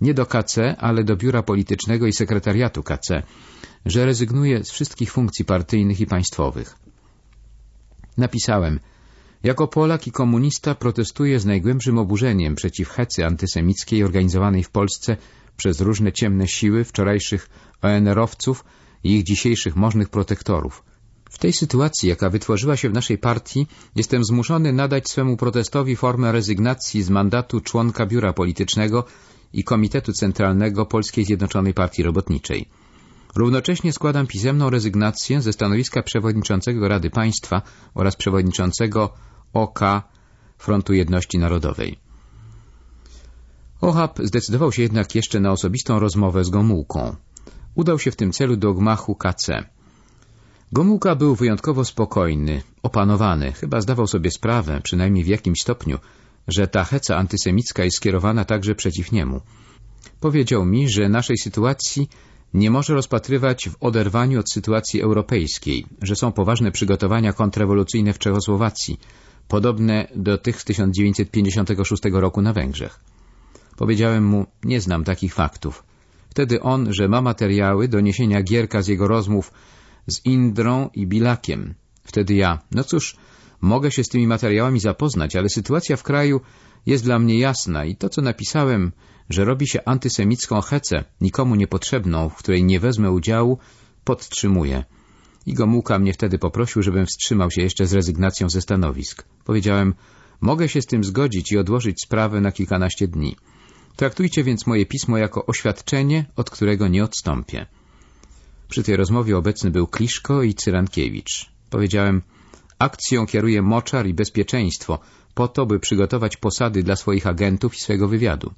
nie do KC, ale do biura politycznego i sekretariatu KC, że rezygnuje z wszystkich funkcji partyjnych i państwowych. Napisałem, jako Polak i komunista protestuję z najgłębszym oburzeniem przeciw hecy antysemickiej organizowanej w Polsce przez różne ciemne siły wczorajszych ONR-owców i ich dzisiejszych możnych protektorów. W tej sytuacji, jaka wytworzyła się w naszej partii, jestem zmuszony nadać swemu protestowi formę rezygnacji z mandatu członka biura politycznego i Komitetu Centralnego Polskiej Zjednoczonej Partii Robotniczej. Równocześnie składam pisemną rezygnację ze stanowiska przewodniczącego Rady Państwa oraz przewodniczącego OK Frontu Jedności Narodowej. Ohab zdecydował się jednak jeszcze na osobistą rozmowę z Gomułką. Udał się w tym celu do gmachu KC. Gomułka był wyjątkowo spokojny, opanowany, chyba zdawał sobie sprawę, przynajmniej w jakimś stopniu, że ta heca antysemicka jest skierowana także przeciw niemu. Powiedział mi, że naszej sytuacji nie może rozpatrywać w oderwaniu od sytuacji europejskiej, że są poważne przygotowania kontrrewolucyjne w Czechosłowacji, podobne do tych z 1956 roku na Węgrzech. Powiedziałem mu, nie znam takich faktów. Wtedy on, że ma materiały do niesienia Gierka z jego rozmów z Indrą i Bilakiem. Wtedy ja, no cóż, mogę się z tymi materiałami zapoznać, ale sytuacja w kraju jest dla mnie jasna i to, co napisałem, że robi się antysemicką hecę, nikomu niepotrzebną, w której nie wezmę udziału, podtrzymuję. I Gomułka mnie wtedy poprosił, żebym wstrzymał się jeszcze z rezygnacją ze stanowisk. Powiedziałem, mogę się z tym zgodzić i odłożyć sprawę na kilkanaście dni. Traktujcie więc moje pismo jako oświadczenie, od którego nie odstąpię. Przy tej rozmowie obecny był Kliszko i Cyrankiewicz. Powiedziałem, akcją kieruje moczar i bezpieczeństwo, po to, by przygotować posady dla swoich agentów i swego wywiadu.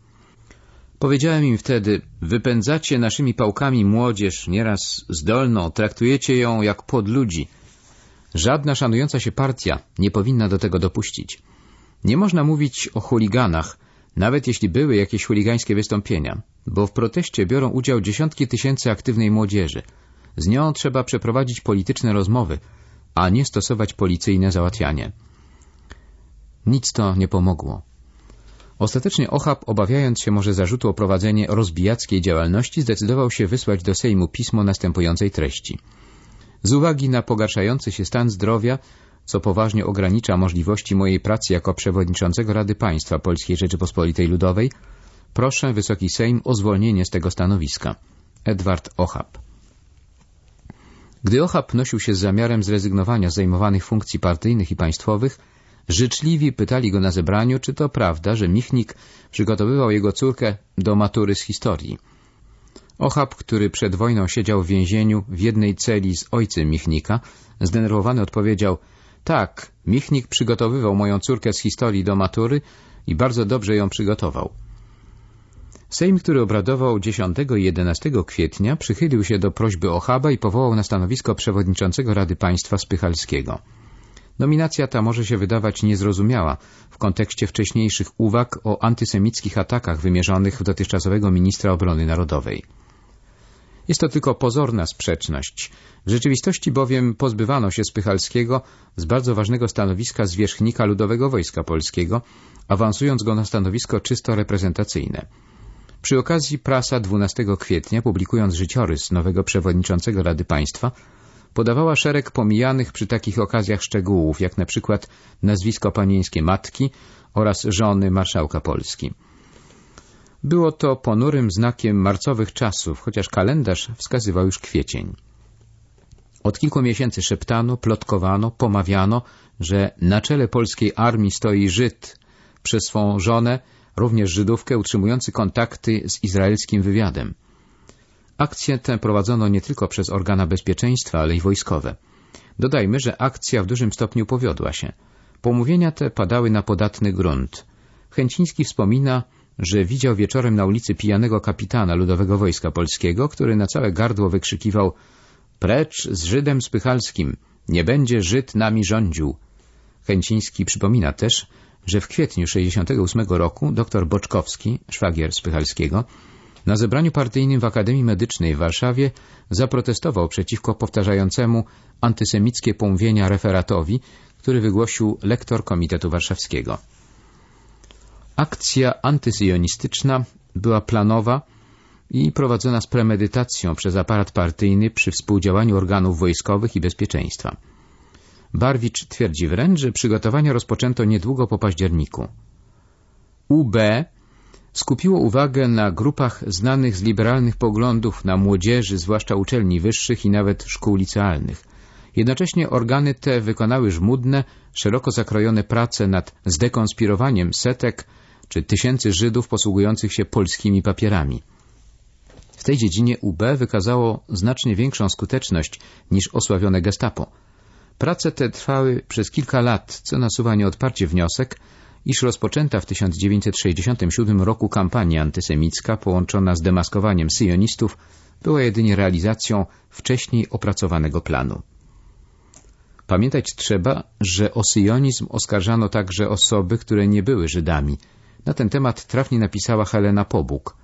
Powiedziałem im wtedy, wypędzacie naszymi pałkami młodzież, nieraz zdolną, traktujecie ją jak pod ludzi. Żadna szanująca się partia nie powinna do tego dopuścić. Nie można mówić o chuliganach, nawet jeśli były jakieś chuligańskie wystąpienia, bo w proteście biorą udział dziesiątki tysięcy aktywnej młodzieży. Z nią trzeba przeprowadzić polityczne rozmowy, a nie stosować policyjne załatwianie. Nic to nie pomogło. Ostatecznie Ochab, obawiając się może zarzutu o prowadzenie rozbijackiej działalności, zdecydował się wysłać do Sejmu pismo następującej treści. Z uwagi na pogarszający się stan zdrowia, co poważnie ogranicza możliwości mojej pracy jako przewodniczącego Rady Państwa Polskiej Rzeczypospolitej Ludowej, proszę Wysoki Sejm o zwolnienie z tego stanowiska. Edward Ochab. Gdy Ochab nosił się z zamiarem zrezygnowania z zajmowanych funkcji partyjnych i państwowych, życzliwi pytali go na zebraniu, czy to prawda, że Michnik przygotowywał jego córkę do matury z historii. Ochab, który przed wojną siedział w więzieniu w jednej celi z ojcem Michnika, zdenerwowany odpowiedział tak, Michnik przygotowywał moją córkę z historii do matury i bardzo dobrze ją przygotował. Sejm, który obradował 10 i 11 kwietnia, przychylił się do prośby Ochaba i powołał na stanowisko przewodniczącego Rady Państwa Spychalskiego. Nominacja ta może się wydawać niezrozumiała w kontekście wcześniejszych uwag o antysemickich atakach wymierzonych w dotychczasowego ministra obrony narodowej. Jest to tylko pozorna sprzeczność. W rzeczywistości bowiem pozbywano się Spychalskiego z bardzo ważnego stanowiska zwierzchnika Ludowego Wojska Polskiego, awansując go na stanowisko czysto reprezentacyjne. Przy okazji prasa 12 kwietnia, publikując życiorys nowego przewodniczącego Rady Państwa, podawała szereg pomijanych przy takich okazjach szczegółów, jak na przykład nazwisko panieńskie matki oraz żony marszałka Polski. Było to ponurym znakiem marcowych czasów, chociaż kalendarz wskazywał już kwiecień. Od kilku miesięcy szeptano, plotkowano, pomawiano, że na czele polskiej armii stoi Żyd przez swą żonę, również Żydówkę, utrzymujący kontakty z izraelskim wywiadem. Akcję tę prowadzono nie tylko przez organa bezpieczeństwa, ale i wojskowe. Dodajmy, że akcja w dużym stopniu powiodła się. Pomówienia te padały na podatny grunt. Chęciński wspomina, że widział wieczorem na ulicy pijanego kapitana Ludowego Wojska Polskiego, który na całe gardło wykrzykiwał Precz z Żydem Spychalskim! Nie będzie Żyd nami rządził! Chęciński przypomina też, że w kwietniu 68 roku dr Boczkowski, szwagier Spychalskiego, na zebraniu partyjnym w Akademii Medycznej w Warszawie zaprotestował przeciwko powtarzającemu antysemickie pomówienia referatowi, który wygłosił lektor Komitetu Warszawskiego. Akcja antysyjonistyczna była planowa i prowadzona z premedytacją przez aparat partyjny przy współdziałaniu organów wojskowych i bezpieczeństwa. Barwicz twierdzi wręcz, że przygotowania rozpoczęto niedługo po październiku. UB skupiło uwagę na grupach znanych z liberalnych poglądów, na młodzieży, zwłaszcza uczelni wyższych i nawet szkół licealnych. Jednocześnie organy te wykonały żmudne, szeroko zakrojone prace nad zdekonspirowaniem setek czy tysięcy Żydów posługujących się polskimi papierami. W tej dziedzinie UB wykazało znacznie większą skuteczność niż osławione gestapo. Prace te trwały przez kilka lat, co nasuwa nieodparcie wniosek, iż rozpoczęta w 1967 roku kampania antysemicka połączona z demaskowaniem syjonistów była jedynie realizacją wcześniej opracowanego planu. Pamiętać trzeba, że o syjonizm oskarżano także osoby, które nie były Żydami. Na ten temat trafnie napisała Helena Pobuk.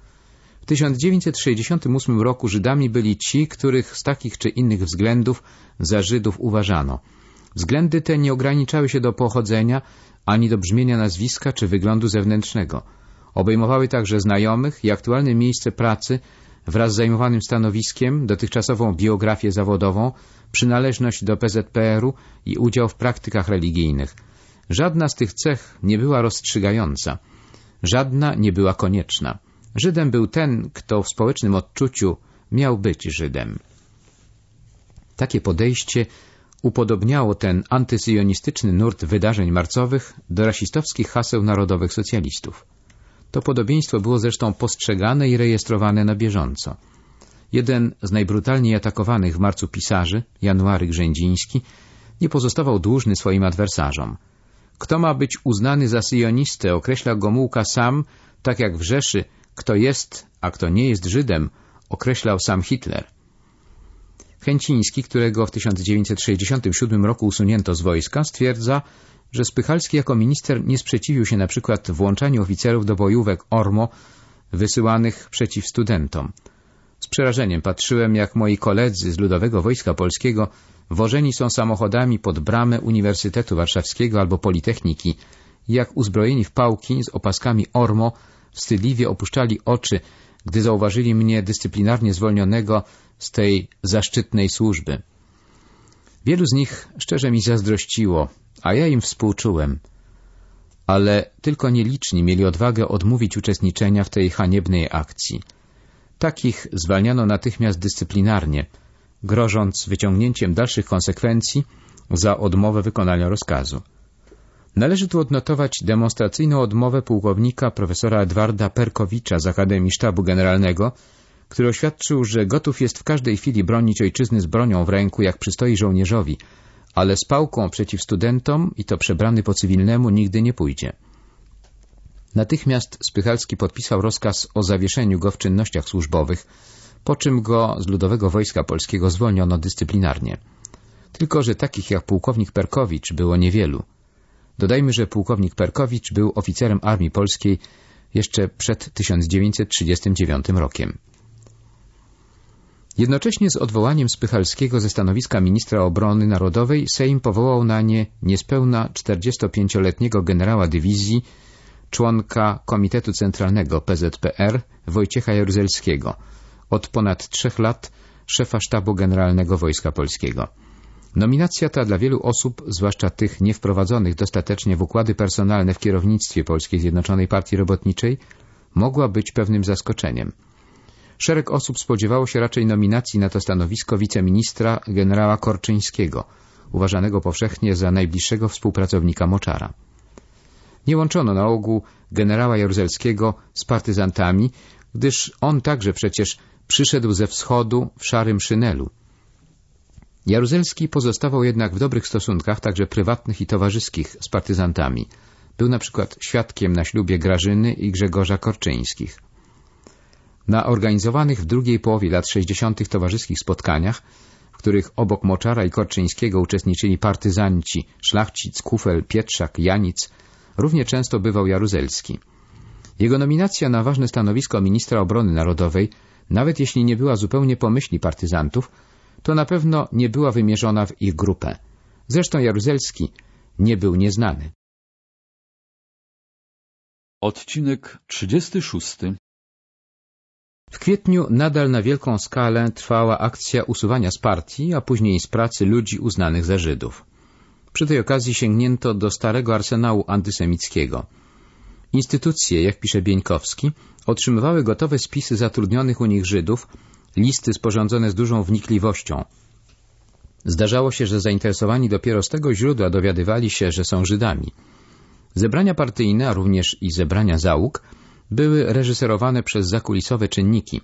W 1968 roku Żydami byli ci, których z takich czy innych względów za Żydów uważano. Względy te nie ograniczały się do pochodzenia, ani do brzmienia nazwiska czy wyglądu zewnętrznego. Obejmowały także znajomych i aktualne miejsce pracy wraz z zajmowanym stanowiskiem, dotychczasową biografię zawodową, przynależność do PZPR-u i udział w praktykach religijnych. Żadna z tych cech nie była rozstrzygająca. Żadna nie była konieczna. Żydem był ten, kto w społecznym odczuciu miał być Żydem. Takie podejście upodobniało ten antysyjonistyczny nurt wydarzeń marcowych do rasistowskich haseł narodowych socjalistów. To podobieństwo było zresztą postrzegane i rejestrowane na bieżąco. Jeden z najbrutalniej atakowanych w marcu pisarzy, January Grzędziński, nie pozostawał dłużny swoim adwersarzom. Kto ma być uznany za syjonistę, określa Gomułka sam, tak jak w Rzeszy, kto jest, a kto nie jest Żydem, określał sam Hitler. Chęciński, którego w 1967 roku usunięto z wojska, stwierdza, że Spychalski jako minister nie sprzeciwił się na przykład włączaniu oficerów do bojówek ORMO wysyłanych przeciw studentom. Z przerażeniem patrzyłem, jak moi koledzy z Ludowego Wojska Polskiego wożeni są samochodami pod bramę Uniwersytetu Warszawskiego albo Politechniki, jak uzbrojeni w pałki z opaskami ORMO wstydliwie opuszczali oczy, gdy zauważyli mnie dyscyplinarnie zwolnionego z tej zaszczytnej służby. Wielu z nich szczerze mi zazdrościło, a ja im współczułem. Ale tylko nieliczni mieli odwagę odmówić uczestniczenia w tej haniebnej akcji. Takich zwalniano natychmiast dyscyplinarnie, grożąc wyciągnięciem dalszych konsekwencji za odmowę wykonania rozkazu. Należy tu odnotować demonstracyjną odmowę pułkownika profesora Edwarda Perkowicza z Akademii Sztabu Generalnego, który oświadczył, że gotów jest w każdej chwili bronić ojczyzny z bronią w ręku, jak przystoi żołnierzowi, ale z pałką przeciw studentom i to przebrany po cywilnemu nigdy nie pójdzie. Natychmiast Spychalski podpisał rozkaz o zawieszeniu go w czynnościach służbowych, po czym go z Ludowego Wojska Polskiego zwolniono dyscyplinarnie. Tylko, że takich jak pułkownik Perkowicz było niewielu. Dodajmy, że pułkownik Perkowicz był oficerem Armii Polskiej jeszcze przed 1939 rokiem. Jednocześnie z odwołaniem Spychalskiego ze stanowiska ministra obrony narodowej Sejm powołał na nie niespełna 45-letniego generała dywizji, członka Komitetu Centralnego PZPR Wojciecha Jaruzelskiego, od ponad trzech lat szefa Sztabu Generalnego Wojska Polskiego. Nominacja ta dla wielu osób, zwłaszcza tych niewprowadzonych dostatecznie w układy personalne w kierownictwie Polskiej Zjednoczonej Partii Robotniczej, mogła być pewnym zaskoczeniem. Szereg osób spodziewało się raczej nominacji na to stanowisko wiceministra generała Korczyńskiego, uważanego powszechnie za najbliższego współpracownika Moczara. Nie łączono na ogół generała Jaruzelskiego z partyzantami, gdyż on także przecież przyszedł ze wschodu w szarym szynelu. Jaruzelski pozostawał jednak w dobrych stosunkach, także prywatnych i towarzyskich, z partyzantami. Był na przykład świadkiem na ślubie Grażyny i Grzegorza Korczyńskich. Na organizowanych w drugiej połowie lat 60. towarzyskich spotkaniach, w których obok Moczara i Korczyńskiego uczestniczyli partyzanci Szlachcic, Kufel, Pietrzak, Janic, równie często bywał Jaruzelski. Jego nominacja na ważne stanowisko ministra obrony narodowej, nawet jeśli nie była zupełnie po myśli partyzantów, to na pewno nie była wymierzona w ich grupę. Zresztą Jaruzelski nie był nieznany. Odcinek 36 kwietniu nadal na wielką skalę trwała akcja usuwania z partii, a później z pracy ludzi uznanych za Żydów. Przy tej okazji sięgnięto do starego arsenału antysemickiego. Instytucje, jak pisze Bieńkowski, otrzymywały gotowe spisy zatrudnionych u nich Żydów, listy sporządzone z dużą wnikliwością. Zdarzało się, że zainteresowani dopiero z tego źródła dowiadywali się, że są Żydami. Zebrania partyjne, a również i zebrania załóg były reżyserowane przez zakulisowe czynniki.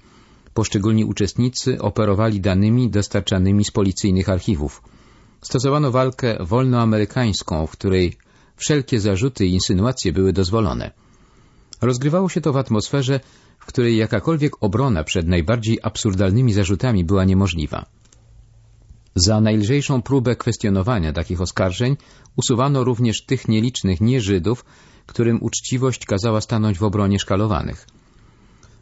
Poszczególni uczestnicy operowali danymi dostarczanymi z policyjnych archiwów. Stosowano walkę wolnoamerykańską, w której wszelkie zarzuty i insynuacje były dozwolone. Rozgrywało się to w atmosferze, w której jakakolwiek obrona przed najbardziej absurdalnymi zarzutami była niemożliwa. Za najlżejszą próbę kwestionowania takich oskarżeń usuwano również tych nielicznych nieżydów, którym uczciwość kazała stanąć w obronie szkalowanych.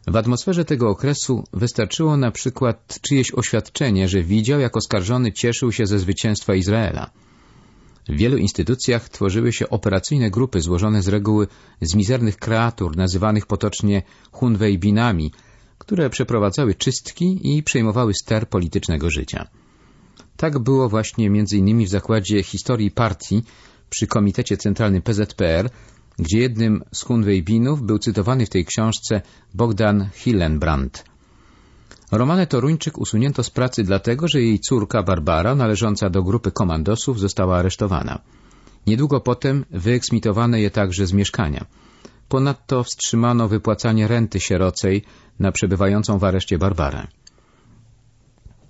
W atmosferze tego okresu wystarczyło na przykład czyjeś oświadczenie, że widział, jak oskarżony cieszył się ze zwycięstwa Izraela. W wielu instytucjach tworzyły się operacyjne grupy złożone z reguły z mizernych kreatur nazywanych potocznie hunwejbinami, które przeprowadzały czystki i przejmowały ster politycznego życia. Tak było właśnie m.in. w Zakładzie Historii Partii przy Komitecie Centralnym PZPR, gdzie jednym z Hunwejbinów był cytowany w tej książce Bogdan Hillenbrand. Romanę Toruńczyk usunięto z pracy dlatego, że jej córka Barbara, należąca do grupy komandosów, została aresztowana. Niedługo potem wyeksmitowano je także z mieszkania. Ponadto wstrzymano wypłacanie renty sierocej na przebywającą w areszcie Barbarę.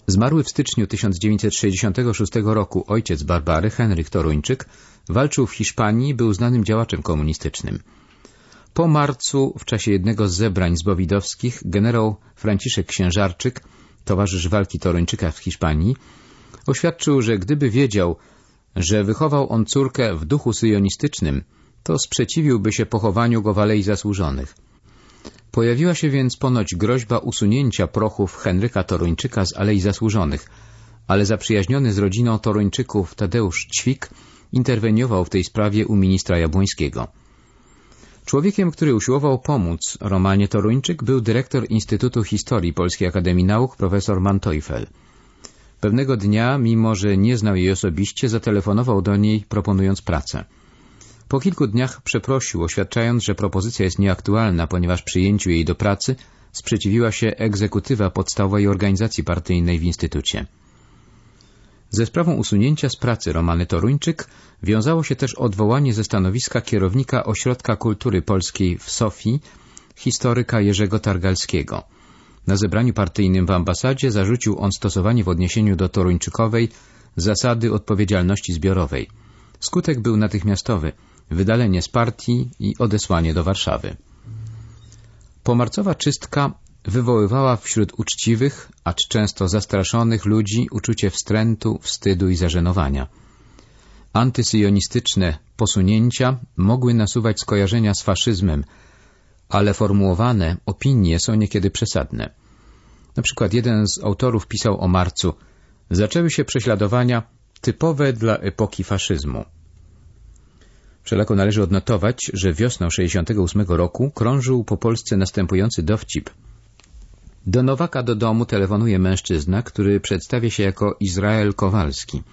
Zmarły w styczniu 1966 roku ojciec Barbary, Henryk Toruńczyk, walczył w Hiszpanii, był znanym działaczem komunistycznym. Po marcu, w czasie jednego z zebrań zbowidowskich, generał Franciszek Księżarczyk, towarzysz walki Toruńczyka w Hiszpanii, oświadczył, że gdyby wiedział, że wychował on córkę w duchu syjonistycznym, to sprzeciwiłby się pochowaniu go w Alei Zasłużonych. Pojawiła się więc ponoć groźba usunięcia prochów Henryka Toruńczyka z Alei Zasłużonych, ale zaprzyjaźniony z rodziną Toruńczyków Tadeusz Ćwik interweniował w tej sprawie u ministra Jabłońskiego. Człowiekiem, który usiłował pomóc Romanie Toruńczyk był dyrektor Instytutu Historii Polskiej Akademii Nauk profesor Manteufel. Pewnego dnia, mimo że nie znał jej osobiście, zatelefonował do niej proponując pracę. Po kilku dniach przeprosił, oświadczając, że propozycja jest nieaktualna, ponieważ przyjęciu jej do pracy sprzeciwiła się egzekutywa podstawowej organizacji partyjnej w Instytucie. Ze sprawą usunięcia z pracy Romany Toruńczyk wiązało się też odwołanie ze stanowiska kierownika Ośrodka Kultury Polskiej w Sofii, historyka Jerzego Targalskiego. Na zebraniu partyjnym w ambasadzie zarzucił on stosowanie w odniesieniu do Toruńczykowej zasady odpowiedzialności zbiorowej. Skutek był natychmiastowy – wydalenie z partii i odesłanie do Warszawy. Pomarcowa czystka wywoływała wśród uczciwych, acz często zastraszonych ludzi uczucie wstrętu, wstydu i zażenowania. Antysyjonistyczne posunięcia mogły nasuwać skojarzenia z faszyzmem, ale formułowane opinie są niekiedy przesadne. Na przykład jeden z autorów pisał o marcu Zaczęły się prześladowania typowe dla epoki faszyzmu. Wszelako należy odnotować, że wiosną 68 roku krążył po Polsce następujący dowcip. Do Nowaka do domu telefonuje mężczyzna, który przedstawia się jako Izrael Kowalski.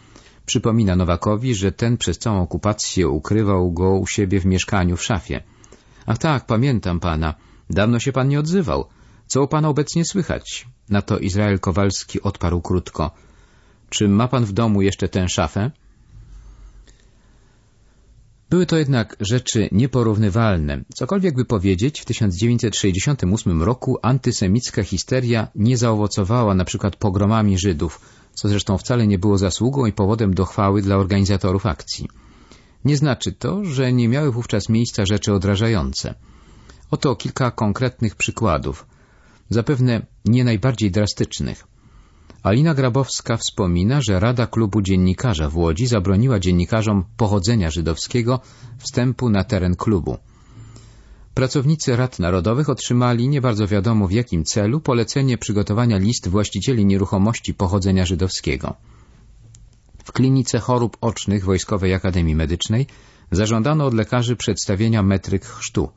Przypomina Nowakowi, że ten przez całą okupację ukrywał go u siebie w mieszkaniu w szafie. Ach tak, pamiętam pana. Dawno się pan nie odzywał. Co u pana obecnie słychać? Na to Izrael Kowalski odparł krótko. Czy ma pan w domu jeszcze tę szafę? Były to jednak rzeczy nieporównywalne. Cokolwiek by powiedzieć, w 1968 roku antysemicka histeria nie zaowocowała na przykład pogromami Żydów, co zresztą wcale nie było zasługą i powodem do chwały dla organizatorów akcji. Nie znaczy to, że nie miały wówczas miejsca rzeczy odrażające. Oto kilka konkretnych przykładów, zapewne nie najbardziej drastycznych. Alina Grabowska wspomina, że Rada Klubu Dziennikarza w Łodzi zabroniła dziennikarzom pochodzenia żydowskiego wstępu na teren klubu. Pracownicy Rad Narodowych otrzymali, nie bardzo wiadomo w jakim celu, polecenie przygotowania list właścicieli nieruchomości pochodzenia żydowskiego. W klinice chorób ocznych Wojskowej Akademii Medycznej zażądano od lekarzy przedstawienia metryk chrztu.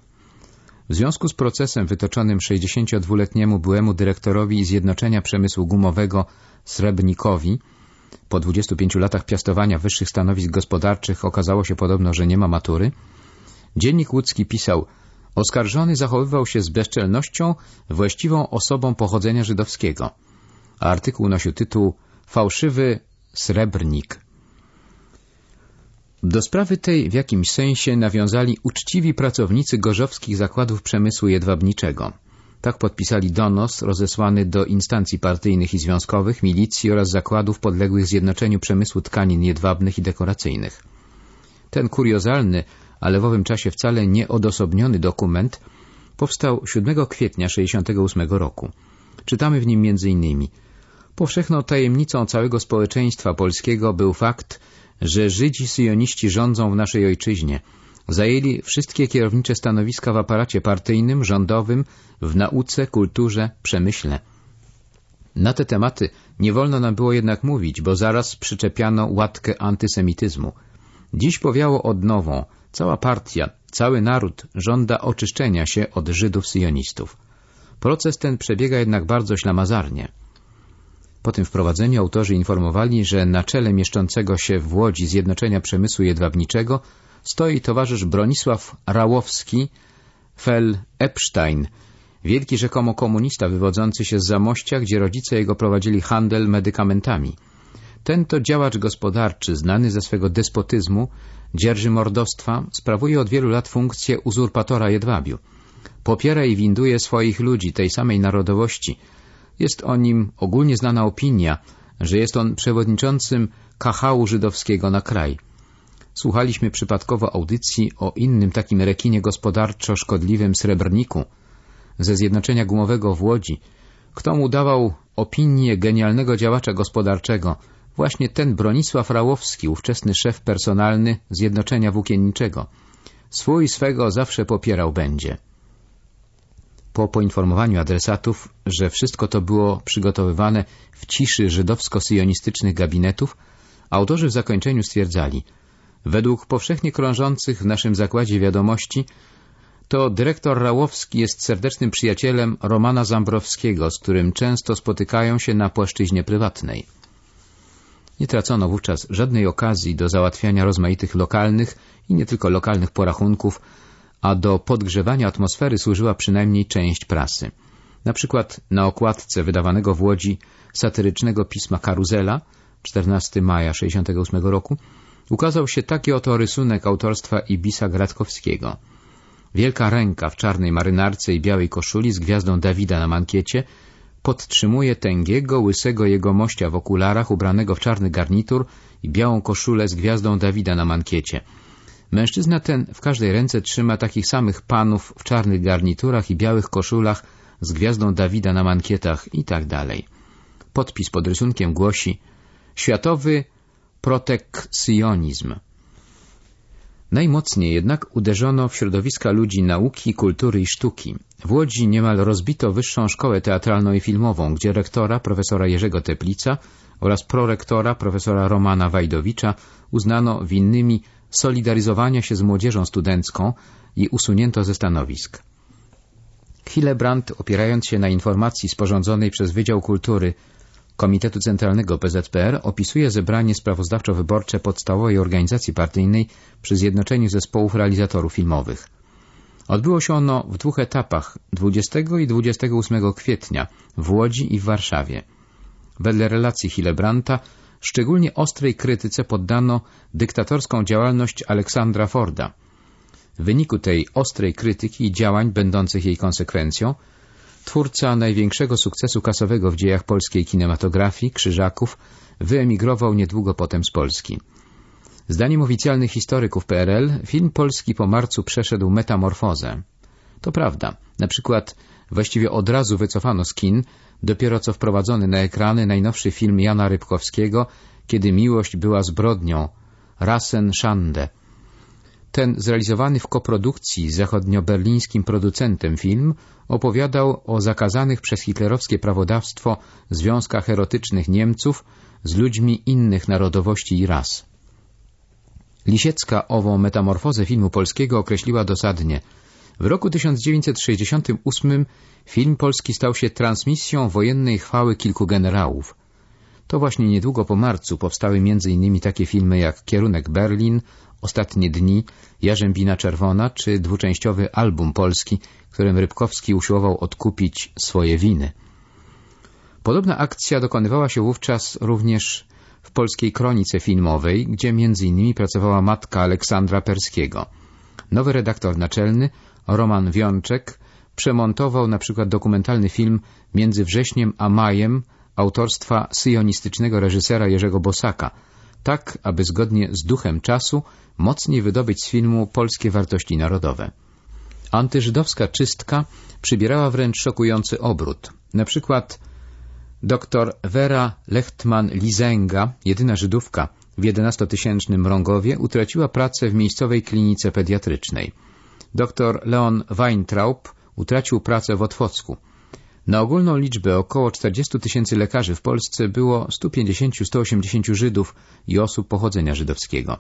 W związku z procesem wytoczonym 62-letniemu byłemu dyrektorowi Zjednoczenia Przemysłu Gumowego Srebrnikowi, po 25 latach piastowania wyższych stanowisk gospodarczych okazało się podobno, że nie ma matury, dziennik łódzki pisał Oskarżony zachowywał się z bezczelnością właściwą osobą pochodzenia żydowskiego, artykuł nosił tytuł Fałszywy srebrnik. Do sprawy tej w jakimś sensie nawiązali uczciwi pracownicy gorzowskich zakładów przemysłu jedwabniczego. Tak podpisali donos rozesłany do instancji partyjnych i związkowych, milicji oraz zakładów podległych Zjednoczeniu Przemysłu Tkanin Jedwabnych i Dekoracyjnych. Ten kuriozalny, ale w owym czasie wcale nieodosobniony dokument powstał 7 kwietnia 1968 roku. Czytamy w nim m.in. Powszechną tajemnicą całego społeczeństwa polskiego był fakt, że Żydzi syjoniści rządzą w naszej ojczyźnie. Zajęli wszystkie kierownicze stanowiska w aparacie partyjnym, rządowym, w nauce, kulturze, przemyśle. Na te tematy nie wolno nam było jednak mówić, bo zaraz przyczepiano łatkę antysemityzmu. Dziś powiało odnową. Cała partia, cały naród żąda oczyszczenia się od Żydów syjonistów. Proces ten przebiega jednak bardzo ślamazarnie. Po tym wprowadzeniu autorzy informowali, że na czele mieszczącego się w Łodzi Zjednoczenia Przemysłu Jedwabniczego stoi towarzysz Bronisław Rałowski, Fel Epstein, wielki rzekomo komunista wywodzący się z Zamościa, gdzie rodzice jego prowadzili handel medykamentami. Ten to działacz gospodarczy, znany ze swego despotyzmu, dzierży mordostwa, sprawuje od wielu lat funkcję uzurpatora jedwabiu. Popiera i winduje swoich ludzi tej samej narodowości, jest o nim ogólnie znana opinia, że jest on przewodniczącym kachału żydowskiego na kraj. Słuchaliśmy przypadkowo audycji o innym takim rekinie gospodarczo szkodliwym srebrniku ze Zjednoczenia Gumowego w Łodzi. Kto mu dawał opinię genialnego działacza gospodarczego? Właśnie ten Bronisław Rałowski, ówczesny szef personalny Zjednoczenia Włókienniczego. Swój swego zawsze popierał będzie. Po poinformowaniu adresatów, że wszystko to było przygotowywane w ciszy żydowsko-syjonistycznych gabinetów, autorzy w zakończeniu stwierdzali, według powszechnie krążących w naszym zakładzie wiadomości, to dyrektor Rałowski jest serdecznym przyjacielem Romana Zambrowskiego, z którym często spotykają się na płaszczyźnie prywatnej. Nie tracono wówczas żadnej okazji do załatwiania rozmaitych lokalnych i nie tylko lokalnych porachunków a do podgrzewania atmosfery służyła przynajmniej część prasy. Na przykład na okładce wydawanego w Łodzi satyrycznego pisma Karuzela 14 maja 68 roku ukazał się taki oto rysunek autorstwa Ibisa Gradkowskiego. Wielka ręka w czarnej marynarce i białej koszuli z gwiazdą Dawida na mankiecie podtrzymuje tęgiego, łysego jegomościa w okularach, ubranego w czarny garnitur i białą koszulę z gwiazdą Dawida na mankiecie – Mężczyzna ten w każdej ręce trzyma takich samych panów w czarnych garniturach i białych koszulach z gwiazdą Dawida na mankietach i tak dalej. Podpis pod rysunkiem głosi Światowy protekcjonizm. Najmocniej jednak uderzono w środowiska ludzi nauki, kultury i sztuki. W Łodzi niemal rozbito wyższą szkołę teatralną i filmową, gdzie rektora profesora Jerzego Teplica oraz prorektora profesora Romana Wajdowicza uznano winnymi solidaryzowania się z młodzieżą studencką i usunięto ze stanowisk. Hillebrand, opierając się na informacji sporządzonej przez Wydział Kultury Komitetu Centralnego PZPR, opisuje zebranie sprawozdawczo-wyborcze podstawowej organizacji partyjnej przy Zjednoczeniu Zespołów Realizatorów Filmowych. Odbyło się ono w dwóch etapach 20 i 28 kwietnia w Łodzi i w Warszawie. Wedle relacji Hillebrandta Szczególnie ostrej krytyce poddano dyktatorską działalność Aleksandra Forda. W wyniku tej ostrej krytyki i działań będących jej konsekwencją, twórca największego sukcesu kasowego w dziejach polskiej kinematografii, Krzyżaków, wyemigrował niedługo potem z Polski. Zdaniem oficjalnych historyków PRL, film polski po marcu przeszedł metamorfozę. To prawda, na przykład właściwie od razu wycofano z kin dopiero co wprowadzony na ekrany najnowszy film Jana Rybkowskiego Kiedy miłość była zbrodnią, Rasen Schande. Ten zrealizowany w koprodukcji z zachodnioberlińskim producentem film opowiadał o zakazanych przez hitlerowskie prawodawstwo związkach erotycznych Niemców z ludźmi innych narodowości i ras. Lisiecka ową metamorfozę filmu polskiego określiła dosadnie – W roku 1968 film polski stał się transmisją wojennej chwały kilku generałów. To właśnie niedługo po marcu powstały m.in. takie filmy jak Kierunek Berlin, Ostatnie dni, Jarzębina Czerwona czy dwuczęściowy album polski, którym Rybkowski usiłował odkupić swoje winy. Podobna akcja dokonywała się wówczas również w polskiej kronice filmowej, gdzie m.in. pracowała matka Aleksandra Perskiego. Nowy redaktor naczelny, Roman Wiączek, przemontował na przykład dokumentalny film Między wrześniem a majem autorstwa syjonistycznego reżysera Jerzego Bosaka, tak aby zgodnie z duchem czasu mocniej wydobyć z filmu polskie wartości narodowe. Antyżydowska czystka przybierała wręcz szokujący obrót. Na przykład dr Vera Lechtman-Lizenga, jedyna Żydówka w 11-tysięcznym Mrągowie, utraciła pracę w miejscowej klinice pediatrycznej. Dr Leon Weintraub utracił pracę w Otwocku. Na ogólną liczbę około 40 tysięcy lekarzy w Polsce było 150-180 Żydów i osób pochodzenia żydowskiego.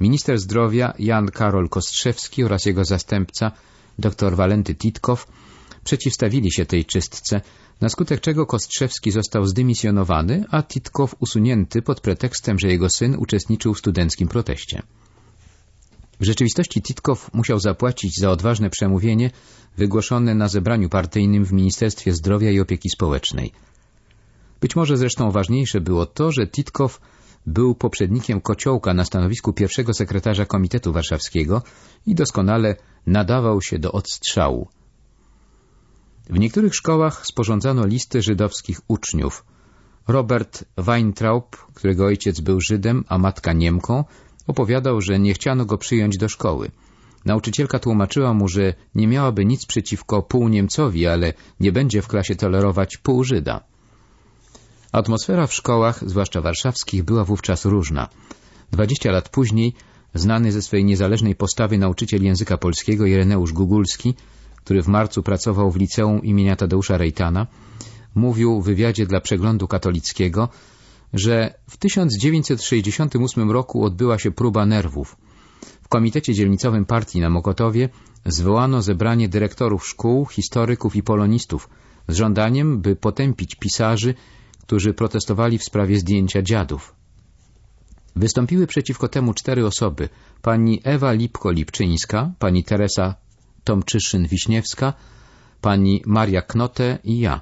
Minister zdrowia Jan Karol Kostrzewski oraz jego zastępca dr Walenty Titkow przeciwstawili się tej czystce, na skutek czego Kostrzewski został zdymisjonowany, a Titkow usunięty pod pretekstem, że jego syn uczestniczył w studenckim proteście. W rzeczywistości Titkow musiał zapłacić za odważne przemówienie wygłoszone na zebraniu partyjnym w Ministerstwie Zdrowia i Opieki Społecznej. Być może zresztą ważniejsze było to, że Titkow był poprzednikiem Kociołka na stanowisku pierwszego sekretarza Komitetu Warszawskiego i doskonale nadawał się do odstrzału. W niektórych szkołach sporządzano listy żydowskich uczniów. Robert Weintraub, którego ojciec był Żydem, a matka Niemką, opowiadał, że nie chciano go przyjąć do szkoły. Nauczycielka tłumaczyła mu, że nie miałaby nic przeciwko pół Niemcowi, ale nie będzie w klasie tolerować pół Żyda. Atmosfera w szkołach, zwłaszcza warszawskich, była wówczas różna. Dwadzieścia lat później znany ze swej niezależnej postawy nauczyciel języka polskiego Ireneusz Gugulski, który w marcu pracował w liceum imienia Tadeusza Rejtana, mówił w wywiadzie dla przeglądu katolickiego, że w 1968 roku odbyła się próba nerwów. W Komitecie Dzielnicowym Partii na Mokotowie zwołano zebranie dyrektorów szkół, historyków i polonistów z żądaniem, by potępić pisarzy, którzy protestowali w sprawie zdjęcia dziadów. Wystąpiły przeciwko temu cztery osoby. Pani Ewa Lipko-Lipczyńska, pani Teresa Tomczyszyn-Wiśniewska, pani Maria Knote i ja.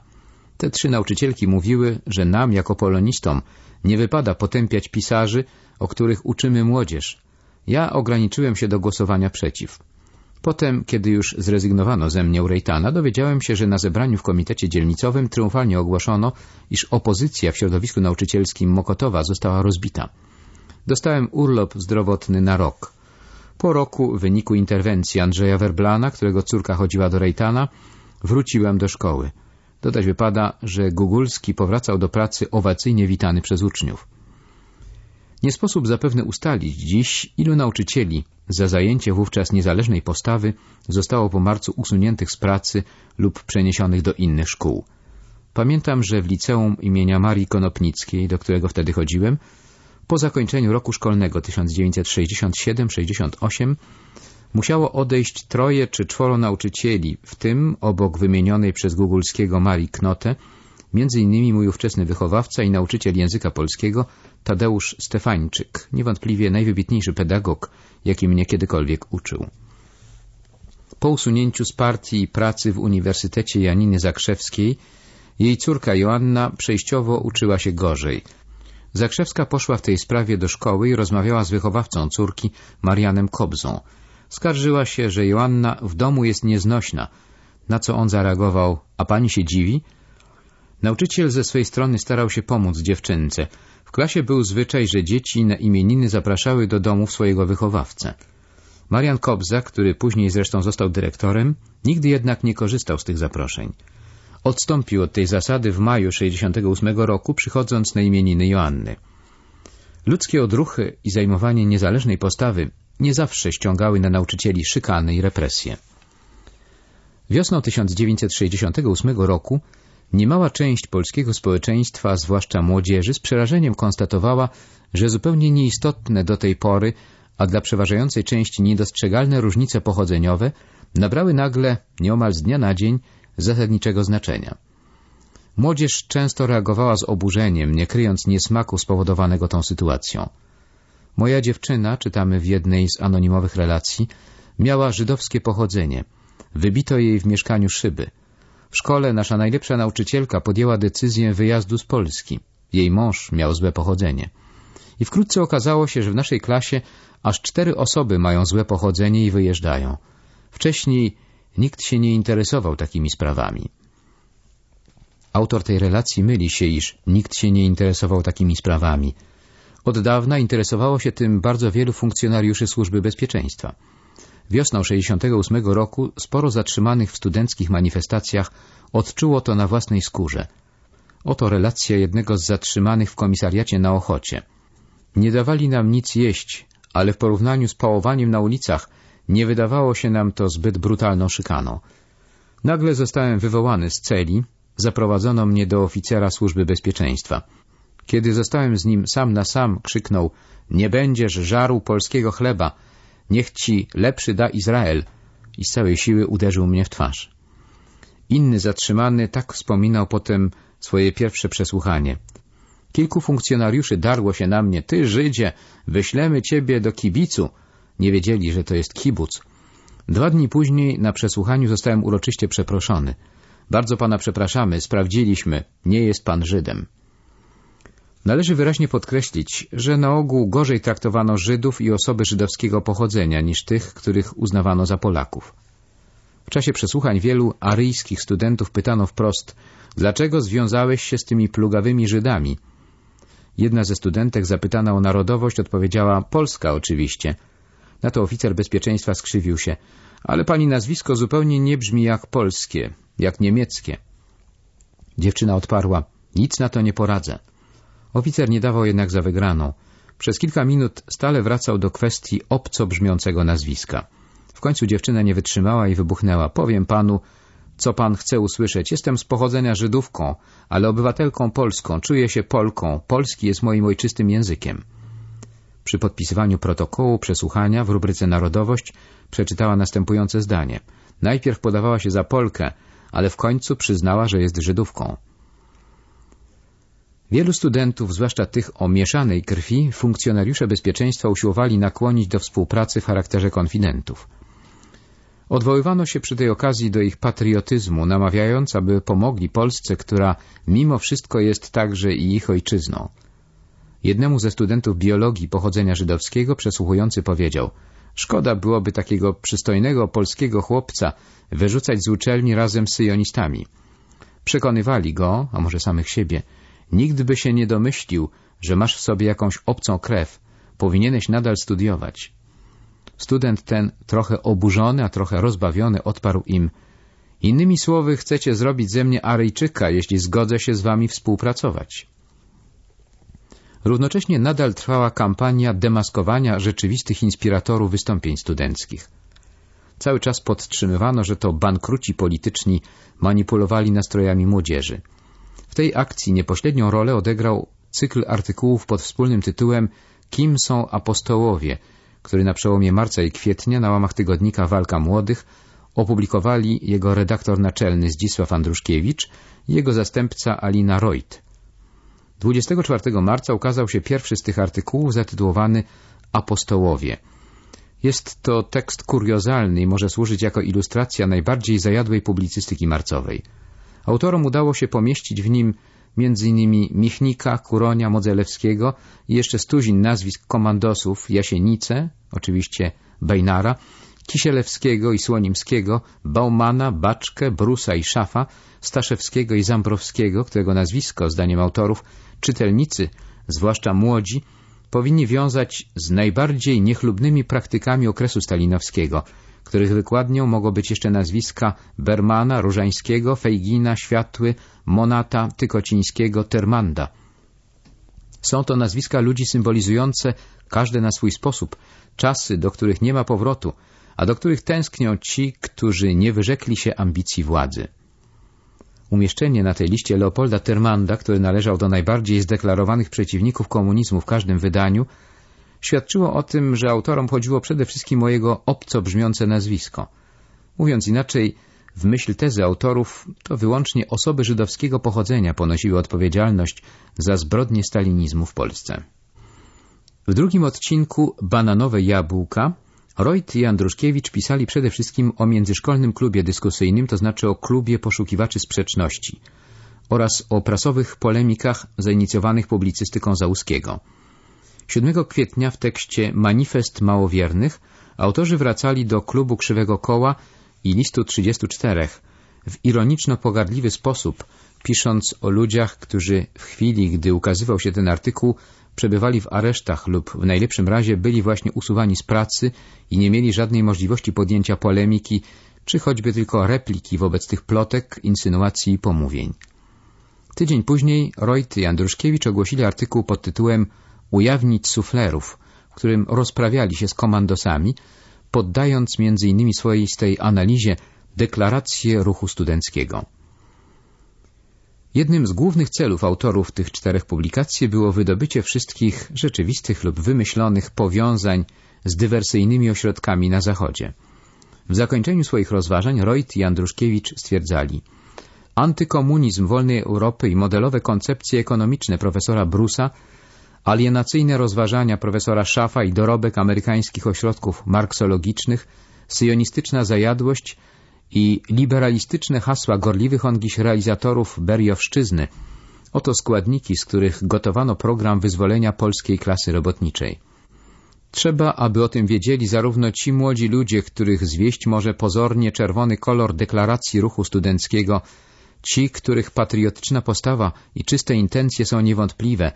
Te trzy nauczycielki mówiły, że nam, jako polonistom, nie wypada potępiać pisarzy, o których uczymy młodzież. Ja ograniczyłem się do głosowania przeciw. Potem, kiedy już zrezygnowano ze mnie u Rejtana, dowiedziałem się, że na zebraniu w komitecie dzielnicowym triumfalnie ogłoszono, iż opozycja w środowisku nauczycielskim Mokotowa została rozbita. Dostałem urlop zdrowotny na rok. Po roku, w wyniku interwencji Andrzeja Werblana, którego córka chodziła do Rejtana, wróciłem do szkoły. Dodać wypada, że Gugulski powracał do pracy owacyjnie witany przez uczniów. Nie sposób zapewne ustalić dziś, ilu nauczycieli za zajęcie wówczas niezależnej postawy zostało po marcu usuniętych z pracy lub przeniesionych do innych szkół. Pamiętam, że w liceum imienia Marii Konopnickiej, do którego wtedy chodziłem, po zakończeniu roku szkolnego 1967-68 musiało odejść troje czy czworo nauczycieli, w tym, obok wymienionej przez Gugulskiego Marii Knotę, między innymi mój ówczesny wychowawca i nauczyciel języka polskiego Tadeusz Stefańczyk, niewątpliwie najwybitniejszy pedagog, jaki mnie kiedykolwiek uczył. Po usunięciu z partii pracy w Uniwersytecie Janiny Zakrzewskiej jej córka Joanna przejściowo uczyła się gorzej. Zakrzewska poszła w tej sprawie do szkoły i rozmawiała z wychowawcą córki, Marianem Kobzą. Skarżyła się, że Joanna w domu jest nieznośna, na co on zareagował, a pani się dziwi? Nauczyciel ze swej strony starał się pomóc dziewczynce. W klasie był zwyczaj, że dzieci na imieniny zapraszały do domów swojego wychowawcę. Marian Kobza, który później zresztą został dyrektorem, nigdy jednak nie korzystał z tych zaproszeń. Odstąpił od tej zasady w maju 68 roku, przychodząc na imieniny Joanny. Ludzkie odruchy i zajmowanie niezależnej postawy nie zawsze ściągały na nauczycieli szykany i represje. Wiosną 1968 roku niemała część polskiego społeczeństwa, zwłaszcza młodzieży, z przerażeniem konstatowała, że zupełnie nieistotne do tej pory, a dla przeważającej części niedostrzegalne różnice pochodzeniowe nabrały nagle, nieomal z dnia na dzień, zasadniczego znaczenia. Młodzież często reagowała z oburzeniem, nie kryjąc niesmaku spowodowanego tą sytuacją. Moja dziewczyna, czytamy w jednej z anonimowych relacji, miała żydowskie pochodzenie. Wybito jej w mieszkaniu szyby. W szkole nasza najlepsza nauczycielka podjęła decyzję wyjazdu z Polski. Jej mąż miał złe pochodzenie. I wkrótce okazało się, że w naszej klasie aż cztery osoby mają złe pochodzenie i wyjeżdżają. Wcześniej nikt się nie interesował takimi sprawami. Autor tej relacji myli się, iż nikt się nie interesował takimi sprawami. Od dawna interesowało się tym bardzo wielu funkcjonariuszy Służby Bezpieczeństwa. Wiosną 68 roku sporo zatrzymanych w studenckich manifestacjach odczuło to na własnej skórze. Oto relacja jednego z zatrzymanych w komisariacie na Ochocie. Nie dawali nam nic jeść, ale w porównaniu z pałowaniem na ulicach nie wydawało się nam to zbyt brutalną szykaną. Nagle zostałem wywołany z celi, zaprowadzono mnie do oficera służby bezpieczeństwa. Kiedy zostałem z nim sam na sam, krzyknął — nie będziesz żarł polskiego chleba, niech ci lepszy da Izrael i z całej siły uderzył mnie w twarz. Inny zatrzymany tak wspominał potem swoje pierwsze przesłuchanie. Kilku funkcjonariuszy darło się na mnie, ty Żydzie, wyślemy ciebie do kibicu. Nie wiedzieli, że to jest kibuc. Dwa dni później na przesłuchaniu zostałem uroczyście przeproszony. Bardzo pana przepraszamy, sprawdziliśmy, nie jest pan Żydem. Należy wyraźnie podkreślić, że na ogół gorzej traktowano Żydów i osoby żydowskiego pochodzenia niż tych, których uznawano za Polaków. W czasie przesłuchań wielu aryjskich studentów pytano wprost, dlaczego związałeś się z tymi plugawymi Żydami? Jedna ze studentek zapytana o narodowość odpowiedziała, Polska oczywiście. Na to oficer bezpieczeństwa skrzywił się, ale pani nazwisko zupełnie nie brzmi jak polskie, jak niemieckie. Dziewczyna odparła, nic na to nie poradzę. Oficer nie dawał jednak za wygraną. Przez kilka minut stale wracał do kwestii obco brzmiącego nazwiska. W końcu dziewczyna nie wytrzymała i wybuchnęła. Powiem panu, co pan chce usłyszeć. Jestem z pochodzenia Żydówką, ale obywatelką polską. Czuję się Polką. Polski jest moim ojczystym językiem. Przy podpisywaniu protokołu przesłuchania w rubryce Narodowość przeczytała następujące zdanie. Najpierw podawała się za Polkę, ale w końcu przyznała, że jest Żydówką. Wielu studentów, zwłaszcza tych o mieszanej krwi, funkcjonariusze bezpieczeństwa usiłowali nakłonić do współpracy w charakterze konfidentów. Odwoływano się przy tej okazji do ich patriotyzmu, namawiając, aby pomogli Polsce, która mimo wszystko jest także i ich ojczyzną. Jednemu ze studentów biologii pochodzenia żydowskiego przesłuchujący powiedział Szkoda byłoby takiego przystojnego polskiego chłopca wyrzucać z uczelni razem z syjonistami. Przekonywali go, a może samych siebie, Nikt by się nie domyślił, że masz w sobie jakąś obcą krew. Powinieneś nadal studiować. Student ten, trochę oburzony, a trochę rozbawiony, odparł im Innymi słowy, chcecie zrobić ze mnie Aryjczyka, jeśli zgodzę się z wami współpracować. Równocześnie nadal trwała kampania demaskowania rzeczywistych inspiratorów wystąpień studenckich. Cały czas podtrzymywano, że to bankruci polityczni manipulowali nastrojami młodzieży tej akcji niepośrednią rolę odegrał cykl artykułów pod wspólnym tytułem Kim są apostołowie, który na przełomie marca i kwietnia na łamach tygodnika Walka Młodych opublikowali jego redaktor naczelny Zdzisław Andruszkiewicz i jego zastępca Alina Reut. 24 marca ukazał się pierwszy z tych artykułów zatytułowany Apostołowie. Jest to tekst kuriozalny i może służyć jako ilustracja najbardziej zajadłej publicystyki marcowej. Autorom udało się pomieścić w nim m.in. Michnika, Kuronia, Modzelewskiego i jeszcze stuzin nazwisk komandosów Jasienice, oczywiście Bejnara, Kisielewskiego i Słonimskiego, Baumana, Baczkę, Brusa i Szafa, Staszewskiego i Zambrowskiego, którego nazwisko, zdaniem autorów, czytelnicy, zwłaszcza młodzi, powinni wiązać z najbardziej niechlubnymi praktykami okresu stalinowskiego – których wykładnią mogą być jeszcze nazwiska Bermana, Różańskiego, Fejgina, Światły, Monata, Tykocińskiego, Termanda. Są to nazwiska ludzi symbolizujące, każde na swój sposób, czasy, do których nie ma powrotu, a do których tęsknią ci, którzy nie wyrzekli się ambicji władzy. Umieszczenie na tej liście Leopolda Termanda, który należał do najbardziej zdeklarowanych przeciwników komunizmu w każdym wydaniu, świadczyło o tym, że autorom chodziło przede wszystkim o jego obco brzmiące nazwisko. Mówiąc inaczej, w myśl tezy autorów, to wyłącznie osoby żydowskiego pochodzenia ponosiły odpowiedzialność za zbrodnie stalinizmu w Polsce. W drugim odcinku Bananowe Jabłka Reut i Andruszkiewicz pisali przede wszystkim o międzyszkolnym klubie dyskusyjnym, to znaczy o klubie poszukiwaczy sprzeczności oraz o prasowych polemikach zainicjowanych publicystyką Załuskiego. 7 kwietnia w tekście Manifest Małowiernych autorzy wracali do klubu Krzywego Koła i listu 34 w ironiczno-pogardliwy sposób, pisząc o ludziach, którzy w chwili, gdy ukazywał się ten artykuł, przebywali w aresztach lub w najlepszym razie byli właśnie usuwani z pracy i nie mieli żadnej możliwości podjęcia polemiki, czy choćby tylko repliki wobec tych plotek, insynuacji i pomówień. Tydzień później Reut i Andruszkiewicz ogłosili artykuł pod tytułem Ujawnić suflerów, w którym rozprawiali się z komandosami, poddając między innymi swoistej analizie deklarację ruchu studenckiego. Jednym z głównych celów autorów tych czterech publikacji było wydobycie wszystkich rzeczywistych lub wymyślonych powiązań z dywersyjnymi ośrodkami na Zachodzie. W zakończeniu swoich rozważań Reut i Andruszkiewicz stwierdzali Antykomunizm wolnej Europy i modelowe koncepcje ekonomiczne profesora Brusa, alienacyjne rozważania profesora Szafa i dorobek amerykańskich ośrodków marksologicznych, syjonistyczna zajadłość i liberalistyczne hasła gorliwych ongiś realizatorów Beriowszczyzny. Oto składniki, z których gotowano program wyzwolenia polskiej klasy robotniczej. Trzeba, aby o tym wiedzieli zarówno ci młodzi ludzie, których zwieść może pozornie czerwony kolor deklaracji ruchu studenckiego, ci, których patriotyczna postawa i czyste intencje są niewątpliwe,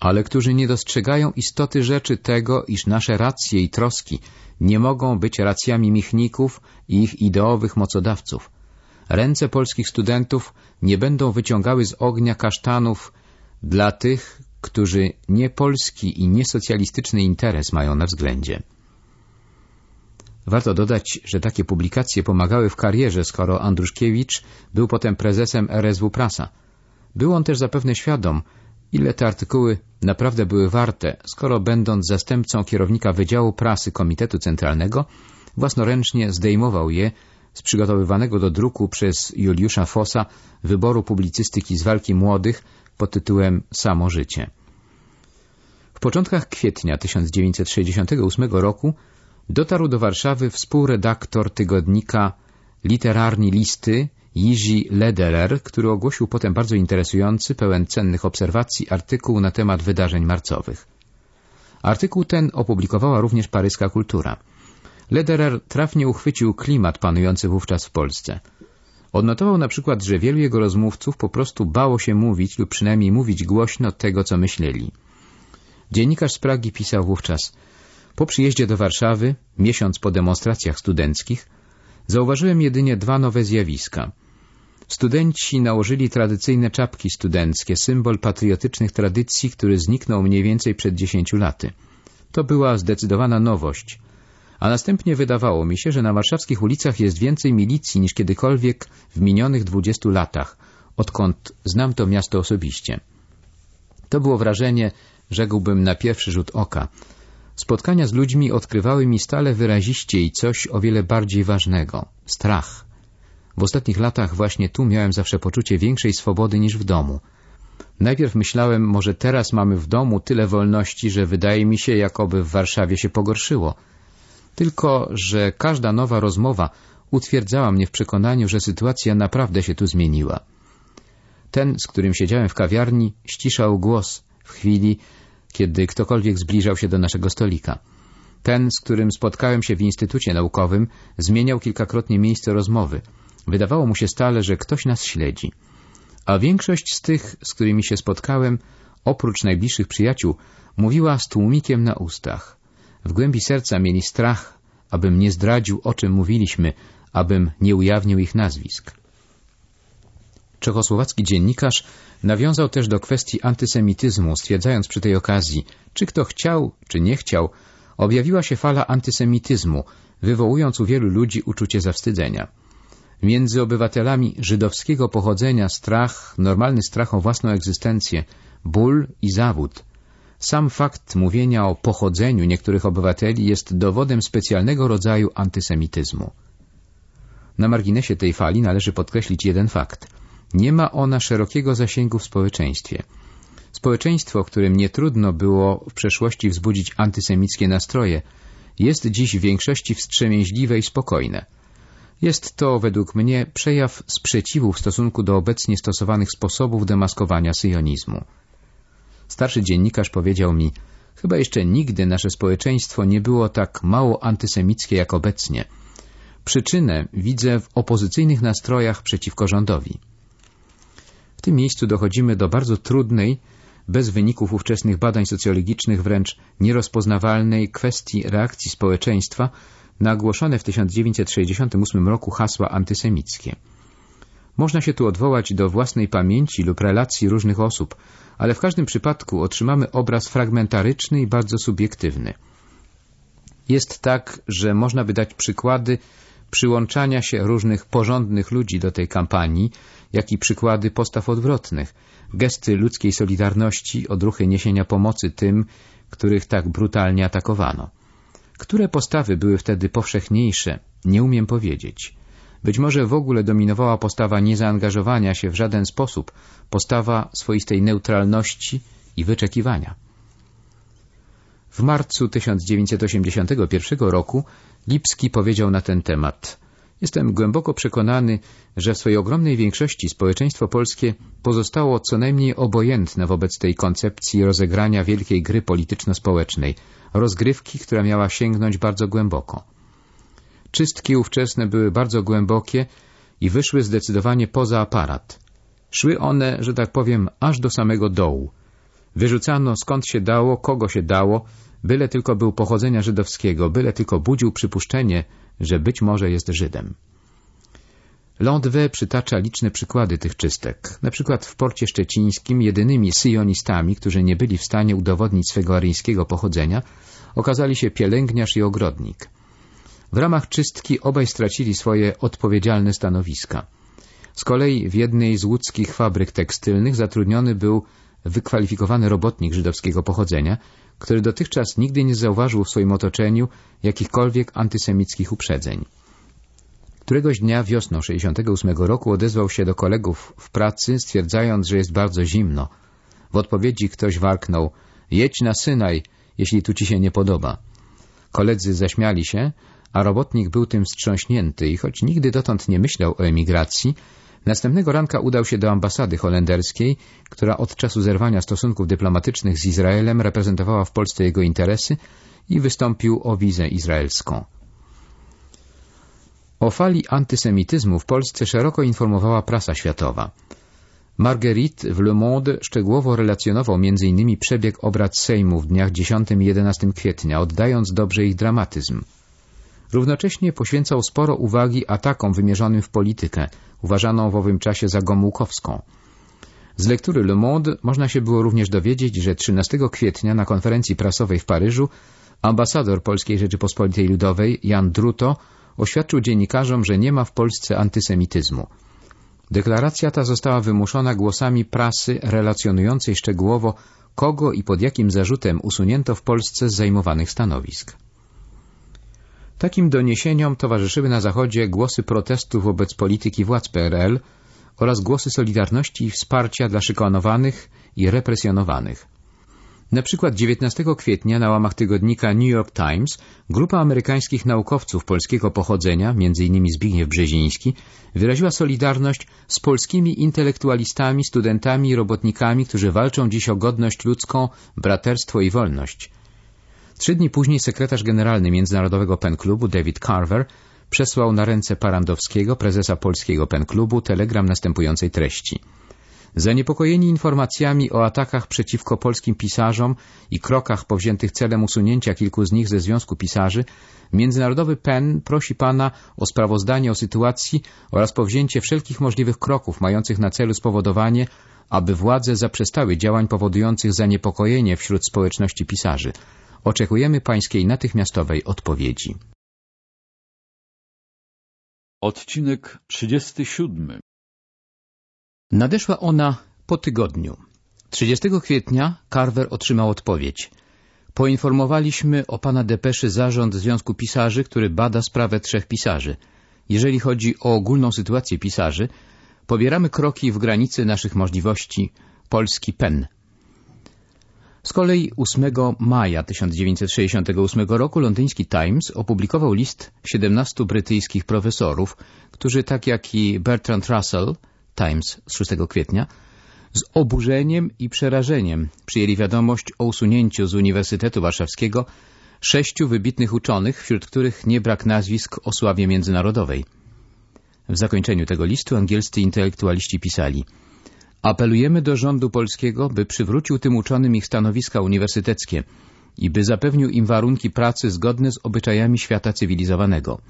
ale którzy nie dostrzegają istoty rzeczy tego, iż nasze racje i troski nie mogą być racjami michników i ich ideowych mocodawców. Ręce polskich studentów nie będą wyciągały z ognia kasztanów dla tych, którzy nie polski i niesocjalistyczny interes mają na względzie. Warto dodać, że takie publikacje pomagały w karierze, skoro Andruszkiewicz był potem prezesem RSW Prasa. Był on też zapewne świadom, ile te artykuły naprawdę były warte, skoro będąc zastępcą kierownika Wydziału Prasy Komitetu Centralnego, własnoręcznie zdejmował je z przygotowywanego do druku przez Juliusza Fossa wyboru publicystyki z walki młodych pod tytułem Samo życie. W początkach kwietnia 1968 roku dotarł do Warszawy współredaktor tygodnika Literarni Listy Jiří Lederer, który ogłosił potem bardzo interesujący, pełen cennych obserwacji artykuł na temat wydarzeń marcowych. Artykuł ten opublikowała również paryska kultura. Lederer trafnie uchwycił klimat panujący wówczas w Polsce. Odnotował na przykład, że wielu jego rozmówców po prostu bało się mówić lub przynajmniej mówić głośno tego, co myśleli. Dziennikarz z Pragi pisał wówczas Po przyjeździe do Warszawy, miesiąc po demonstracjach studenckich, zauważyłem jedynie dwa nowe zjawiska. Studenci nałożyli tradycyjne czapki studenckie, symbol patriotycznych tradycji, który zniknął mniej więcej przed dziesięciu laty. To była zdecydowana nowość. A następnie wydawało mi się, że na warszawskich ulicach jest więcej milicji niż kiedykolwiek w minionych dwudziestu latach, odkąd znam to miasto osobiście. To było wrażenie, rzekłbym, na pierwszy rzut oka. Spotkania z ludźmi odkrywały mi stale wyraziściej coś o wiele bardziej ważnego — strach. W ostatnich latach właśnie tu miałem zawsze poczucie większej swobody niż w domu. Najpierw myślałem, może teraz mamy w domu tyle wolności, że wydaje mi się, jakoby w Warszawie się pogorszyło. Tylko, że każda nowa rozmowa utwierdzała mnie w przekonaniu, że sytuacja naprawdę się tu zmieniła. Ten, z którym siedziałem w kawiarni, ściszał głos w chwili, kiedy ktokolwiek zbliżał się do naszego stolika. Ten, z którym spotkałem się w Instytucie Naukowym, zmieniał kilkakrotnie miejsce rozmowy. Wydawało mu się stale, że ktoś nas śledzi. A większość z tych, z którymi się spotkałem, oprócz najbliższych przyjaciół, mówiła z tłumikiem na ustach. W głębi serca mieli strach, abym nie zdradził, o czym mówiliśmy, abym nie ujawnił ich nazwisk. Czechosłowacki dziennikarz nawiązał też do kwestii antysemityzmu, stwierdzając przy tej okazji, czy kto chciał, czy nie chciał, objawiła się fala antysemityzmu, wywołując u wielu ludzi uczucie zawstydzenia. Między obywatelami żydowskiego pochodzenia strach, normalny strach o własną egzystencję, ból i zawód. Sam fakt mówienia o pochodzeniu niektórych obywateli jest dowodem specjalnego rodzaju antysemityzmu. Na marginesie tej fali należy podkreślić jeden fakt. Nie ma ona szerokiego zasięgu w społeczeństwie. Społeczeństwo, którym nie trudno było w przeszłości wzbudzić antysemickie nastroje, jest dziś w większości wstrzemięźliwe i spokojne. Jest to, według mnie, przejaw sprzeciwu w stosunku do obecnie stosowanych sposobów demaskowania syjonizmu. Starszy dziennikarz powiedział mi, chyba jeszcze nigdy nasze społeczeństwo nie było tak mało antysemickie jak obecnie. Przyczynę widzę w opozycyjnych nastrojach przeciwko rządowi. W tym miejscu dochodzimy do bardzo trudnej, bez wyników ówczesnych badań socjologicznych wręcz nierozpoznawalnej kwestii reakcji społeczeństwa na ogłoszone w 1968 roku hasła antysemickie. Można się tu odwołać do własnej pamięci lub relacji różnych osób, ale w każdym przypadku otrzymamy obraz fragmentaryczny i bardzo subiektywny. Jest tak, że można by dać przykłady przyłączania się różnych porządnych ludzi do tej kampanii, jak i przykłady postaw odwrotnych, gesty ludzkiej solidarności, odruchy niesienia pomocy tym, których tak brutalnie atakowano. Które postawy były wtedy powszechniejsze, nie umiem powiedzieć. Być może w ogóle dominowała postawa niezaangażowania się w żaden sposób, postawa swoistej neutralności i wyczekiwania. W marcu 1981 roku Lipski powiedział na ten temat Jestem głęboko przekonany, że w swojej ogromnej większości społeczeństwo polskie pozostało co najmniej obojętne wobec tej koncepcji rozegrania wielkiej gry polityczno-społecznej, rozgrywki, która miała sięgnąć bardzo głęboko. Czystki ówczesne były bardzo głębokie i wyszły zdecydowanie poza aparat. Szły one, że tak powiem, aż do samego dołu. Wyrzucano skąd się dało, kogo się dało, byle tylko był pochodzenia żydowskiego, byle tylko budził przypuszczenie, że być może jest Żydem. Lądwe przytacza liczne przykłady tych czystek. Na przykład w porcie szczecińskim jedynymi syjonistami, którzy nie byli w stanie udowodnić swego aryjskiego pochodzenia, okazali się pielęgniarz i ogrodnik. W ramach czystki obaj stracili swoje odpowiedzialne stanowiska. Z kolei w jednej z łódzkich fabryk tekstylnych zatrudniony był wykwalifikowany robotnik żydowskiego pochodzenia, który dotychczas nigdy nie zauważył w swoim otoczeniu jakichkolwiek antysemickich uprzedzeń. Któregoś dnia wiosną 68 roku odezwał się do kolegów w pracy, stwierdzając, że jest bardzo zimno. W odpowiedzi ktoś warknął — jedź na Synaj, jeśli tu ci się nie podoba. Koledzy zaśmiali się, a robotnik był tym wstrząśnięty i choć nigdy dotąd nie myślał o emigracji, Następnego ranka udał się do ambasady holenderskiej, która od czasu zerwania stosunków dyplomatycznych z Izraelem reprezentowała w Polsce jego interesy i wystąpił o wizę izraelską. O fali antysemityzmu w Polsce szeroko informowała prasa światowa. Marguerite w Le Monde szczegółowo relacjonował m.in. przebieg obrad Sejmu w dniach 10 i 11 kwietnia, oddając dobrze ich dramatyzm. Równocześnie poświęcał sporo uwagi atakom wymierzonym w politykę, uważaną w owym czasie za gomułkowską. Z lektury Le Monde można się było również dowiedzieć, że 13 kwietnia na konferencji prasowej w Paryżu ambasador Polskiej Rzeczypospolitej Ludowej Jan Druto oświadczył dziennikarzom, że nie ma w Polsce antysemityzmu. Deklaracja ta została wymuszona głosami prasy relacjonującej szczegółowo, kogo i pod jakim zarzutem usunięto w Polsce z zajmowanych stanowisk. Takim doniesieniom towarzyszyły na Zachodzie głosy protestu wobec polityki władz PRL oraz głosy solidarności i wsparcia dla szykanowanych i represjonowanych. Na przykład 19 kwietnia na łamach tygodnika New York Times grupa amerykańskich naukowców polskiego pochodzenia, m.in. Zbigniew Brzeziński, wyraziła solidarność z polskimi intelektualistami, studentami i robotnikami, którzy walczą dziś o godność ludzką, braterstwo i wolność. Trzy dni później sekretarz generalny Międzynarodowego Pen Klubu David Carver przesłał na ręce Parandowskiego, prezesa polskiego Pen Klubu, telegram następującej treści. Zaniepokojeni informacjami o atakach przeciwko polskim pisarzom i krokach powziętych celem usunięcia kilku z nich ze Związku Pisarzy, Międzynarodowy PEN prosi Pana o sprawozdanie o sytuacji oraz powzięcie wszelkich możliwych kroków mających na celu spowodowanie, aby władze zaprzestały działań powodujących zaniepokojenie wśród społeczności pisarzy. Oczekujemy pańskiej natychmiastowej odpowiedzi. Odcinek 37 Nadeszła ona po tygodniu. 30 kwietnia Carver otrzymał odpowiedź. Poinformowaliśmy o pana depeszy zarząd Związku Pisarzy, który bada sprawę trzech pisarzy. Jeżeli chodzi o ogólną sytuację pisarzy, pobieramy kroki w granicy naszych możliwości polski pen. Z kolei 8 maja 1968 roku londyński Times opublikował list 17 brytyjskich profesorów, którzy tak jak i Bertrand Russell, Times z 6 kwietnia, z oburzeniem i przerażeniem przyjęli wiadomość o usunięciu z Uniwersytetu Warszawskiego sześciu wybitnych uczonych, wśród których nie brak nazwisk o sławie międzynarodowej. W zakończeniu tego listu angielscy intelektualiści pisali Apelujemy do rządu polskiego, by przywrócił tym uczonym ich stanowiska uniwersyteckie i by zapewnił im warunki pracy zgodne z obyczajami świata cywilizowanego.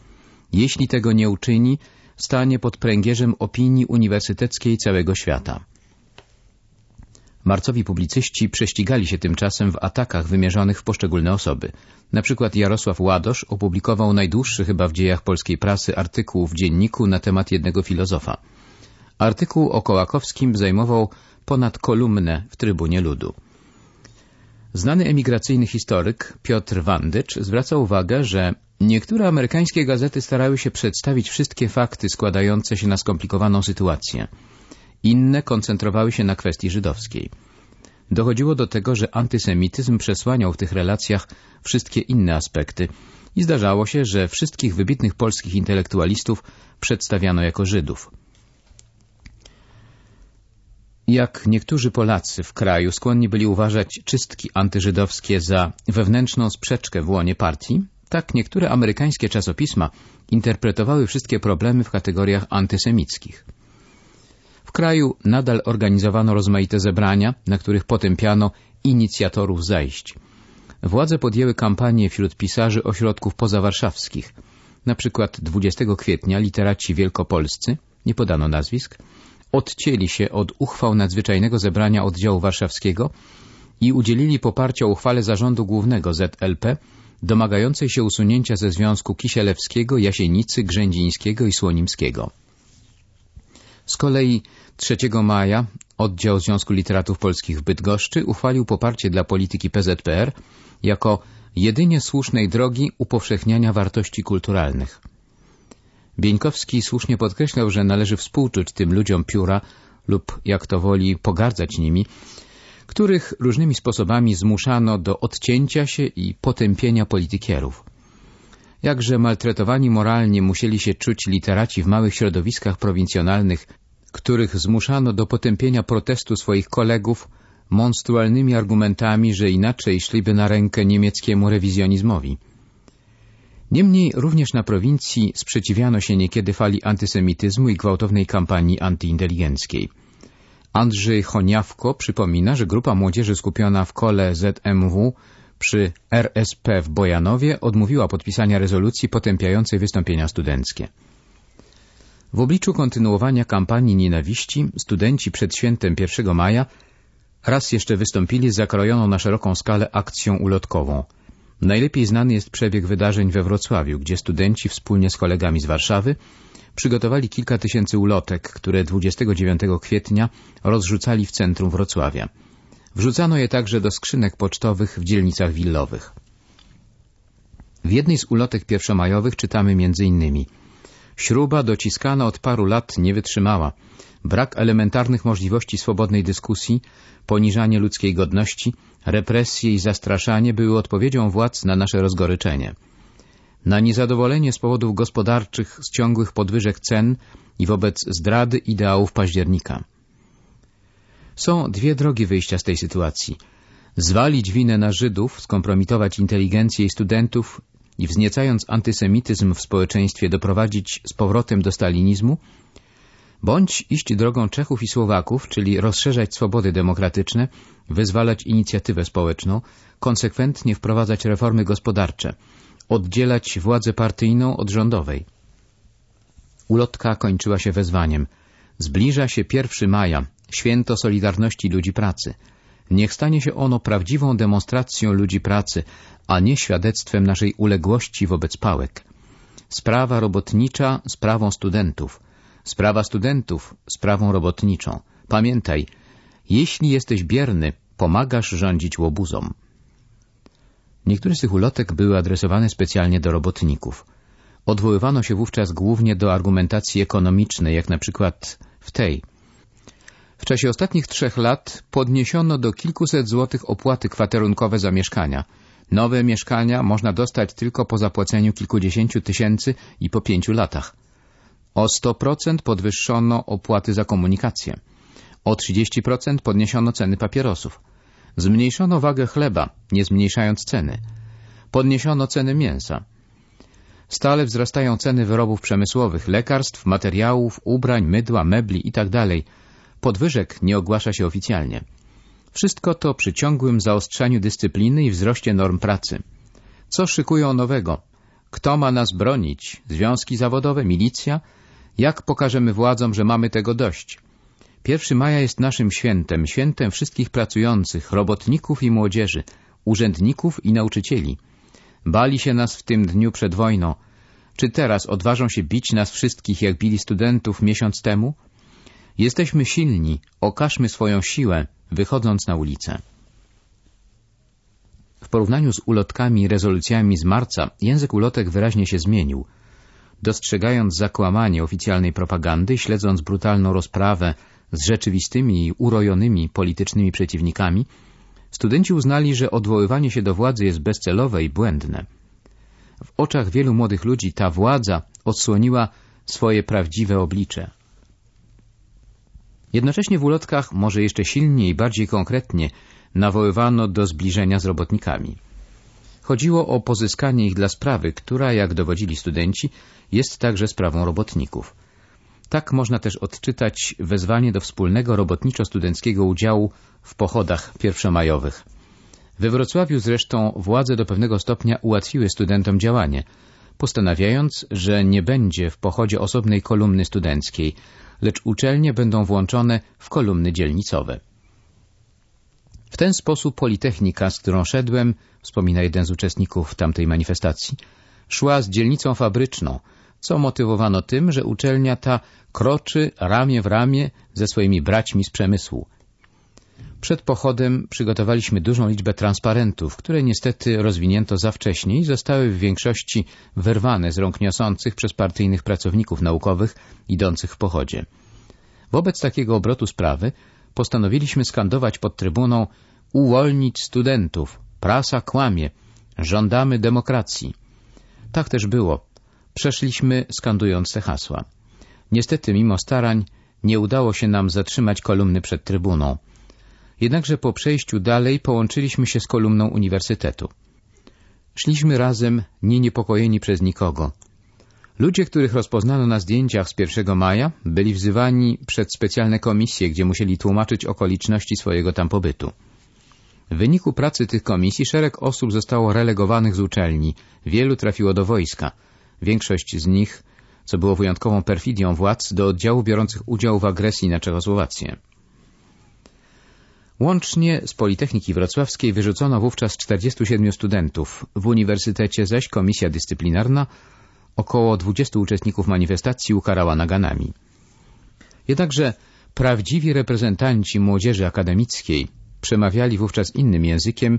Jeśli tego nie uczyni, stanie pod pręgierzem opinii uniwersyteckiej całego świata. Marcowi publicyści prześcigali się tymczasem w atakach wymierzonych w poszczególne osoby. Na przykład Jarosław Ładosz opublikował najdłuższy chyba w dziejach polskiej prasy artykuł w dzienniku na temat jednego filozofa. Artykuł o Kołakowskim zajmował ponad kolumnę w Trybunie Ludu. Znany emigracyjny historyk Piotr Wandycz zwraca uwagę, że niektóre amerykańskie gazety starały się przedstawić wszystkie fakty składające się na skomplikowaną sytuację. Inne koncentrowały się na kwestii żydowskiej. Dochodziło do tego, że antysemityzm przesłaniał w tych relacjach wszystkie inne aspekty i zdarzało się, że wszystkich wybitnych polskich intelektualistów przedstawiano jako Żydów. Jak niektórzy Polacy w kraju skłonni byli uważać czystki antyżydowskie za wewnętrzną sprzeczkę w łonie partii, tak niektóre amerykańskie czasopisma interpretowały wszystkie problemy w kategoriach antysemickich. W kraju nadal organizowano rozmaite zebrania, na których potępiano inicjatorów zajść. Władze podjęły kampanię wśród pisarzy ośrodków pozawarszawskich. Na przykład 20 kwietnia literaci wielkopolscy, nie podano nazwisk, odcięli się od uchwał nadzwyczajnego zebrania oddziału warszawskiego i udzielili poparcia uchwale zarządu głównego ZLP domagającej się usunięcia ze związku Kisielewskiego, Jasienicy, Grzędzińskiego i Słonimskiego. Z kolei 3 maja oddział Związku Literatów Polskich w Bydgoszczy uchwalił poparcie dla polityki PZPR jako jedynie słusznej drogi upowszechniania wartości kulturalnych. Bieńkowski słusznie podkreślał, że należy współczuć tym ludziom pióra lub, jak to woli, pogardzać nimi, których różnymi sposobami zmuszano do odcięcia się i potępienia politykierów. Jakże maltretowani moralnie musieli się czuć literaci w małych środowiskach prowincjonalnych, których zmuszano do potępienia protestu swoich kolegów monstrualnymi argumentami, że inaczej szliby na rękę niemieckiemu rewizjonizmowi. Niemniej również na prowincji sprzeciwiano się niekiedy fali antysemityzmu i gwałtownej kampanii antyinteligenckiej. Andrzej Choniawko przypomina, że grupa młodzieży skupiona w kole ZMW przy RSP w Bojanowie odmówiła podpisania rezolucji potępiającej wystąpienia studenckie. W obliczu kontynuowania kampanii nienawiści studenci przed świętem 1 maja raz jeszcze wystąpili z zakrojoną na szeroką skalę akcją ulotkową – Najlepiej znany jest przebieg wydarzeń we Wrocławiu, gdzie studenci wspólnie z kolegami z Warszawy przygotowali kilka tysięcy ulotek, które 29 kwietnia rozrzucali w centrum Wrocławia. Wrzucano je także do skrzynek pocztowych w dzielnicach willowych. W jednej z ulotek pierwszomajowych czytamy m.in. Śruba dociskana od paru lat nie wytrzymała. Brak elementarnych możliwości swobodnej dyskusji, poniżanie ludzkiej godności, represje i zastraszanie były odpowiedzią władz na nasze rozgoryczenie. Na niezadowolenie z powodów gospodarczych z ciągłych podwyżek cen i wobec zdrady ideałów października. Są dwie drogi wyjścia z tej sytuacji. Zwalić winę na Żydów, skompromitować inteligencję i studentów i wzniecając antysemityzm w społeczeństwie doprowadzić z powrotem do stalinizmu, bądź iść drogą Czechów i Słowaków, czyli rozszerzać swobody demokratyczne, wyzwalać inicjatywę społeczną, konsekwentnie wprowadzać reformy gospodarcze, oddzielać władzę partyjną od rządowej. Ulotka kończyła się wezwaniem. Zbliża się 1 maja, święto Solidarności Ludzi Pracy. Niech stanie się ono prawdziwą demonstracją ludzi pracy, a nie świadectwem naszej uległości wobec pałek. Sprawa robotnicza sprawą studentów – Sprawa studentów, sprawą robotniczą. Pamiętaj, jeśli jesteś bierny, pomagasz rządzić łobuzom. Niektóre z tych ulotek były adresowane specjalnie do robotników. Odwoływano się wówczas głównie do argumentacji ekonomicznej, jak na przykład w tej. W czasie ostatnich trzech lat podniesiono do kilkuset złotych opłaty kwaterunkowe za mieszkania. Nowe mieszkania można dostać tylko po zapłaceniu kilkudziesięciu tysięcy i po pięciu latach. O 100% podwyższono opłaty za komunikację. O 30% podniesiono ceny papierosów. Zmniejszono wagę chleba, nie zmniejszając ceny. Podniesiono ceny mięsa. Stale wzrastają ceny wyrobów przemysłowych, lekarstw, materiałów, ubrań, mydła, mebli itd. Podwyżek nie ogłasza się oficjalnie. Wszystko to przy ciągłym zaostrzaniu dyscypliny i wzroście norm pracy. Co szykują nowego? Kto ma nas bronić? Związki zawodowe? Milicja? Jak pokażemy władzom, że mamy tego dość? 1 maja jest naszym świętem, świętem wszystkich pracujących, robotników i młodzieży, urzędników i nauczycieli. Bali się nas w tym dniu przed wojną. Czy teraz odważą się bić nas wszystkich, jak bili studentów miesiąc temu? Jesteśmy silni, okażmy swoją siłę, wychodząc na ulicę. W porównaniu z ulotkami i rezolucjami z marca, język ulotek wyraźnie się zmienił. Dostrzegając zakłamanie oficjalnej propagandy, śledząc brutalną rozprawę z rzeczywistymi i urojonymi politycznymi przeciwnikami, studenci uznali, że odwoływanie się do władzy jest bezcelowe i błędne. W oczach wielu młodych ludzi ta władza odsłoniła swoje prawdziwe oblicze. Jednocześnie w ulotkach, może jeszcze silniej i bardziej konkretnie, nawoływano do zbliżenia z robotnikami. Chodziło o pozyskanie ich dla sprawy, która, jak dowodzili studenci, jest także sprawą robotników. Tak można też odczytać wezwanie do wspólnego robotniczo-studenckiego udziału w pochodach pierwszomajowych. We Wrocławiu zresztą władze do pewnego stopnia ułatwiły studentom działanie, postanawiając, że nie będzie w pochodzie osobnej kolumny studenckiej, lecz uczelnie będą włączone w kolumny dzielnicowe. W ten sposób Politechnika, z którą szedłem, wspomina jeden z uczestników tamtej manifestacji, szła z dzielnicą fabryczną, co motywowano tym, że uczelnia ta kroczy ramię w ramię ze swoimi braćmi z przemysłu. Przed pochodem przygotowaliśmy dużą liczbę transparentów, które niestety rozwinięto za wcześnie i zostały w większości wyrwane z rąk niosących przez partyjnych pracowników naukowych idących w pochodzie. Wobec takiego obrotu sprawy postanowiliśmy skandować pod trybuną uwolnić studentów, prasa kłamie, żądamy demokracji. Tak też było. Przeszliśmy skandując te hasła. Niestety, mimo starań, nie udało się nam zatrzymać kolumny przed trybuną. Jednakże po przejściu dalej połączyliśmy się z kolumną uniwersytetu. Szliśmy razem, nie niepokojeni przez nikogo. Ludzie, których rozpoznano na zdjęciach z 1 maja, byli wzywani przed specjalne komisje, gdzie musieli tłumaczyć okoliczności swojego tam pobytu. W wyniku pracy tych komisji szereg osób zostało relegowanych z uczelni, wielu trafiło do wojska. Większość z nich, co było wyjątkową perfidią władz, do oddziału biorących udział w agresji na Czechosłowację. Łącznie z Politechniki Wrocławskiej wyrzucono wówczas 47 studentów. W uniwersytecie zaś komisja dyscyplinarna około 20 uczestników manifestacji ukarała naganami. Jednakże prawdziwi reprezentanci młodzieży akademickiej przemawiali wówczas innym językiem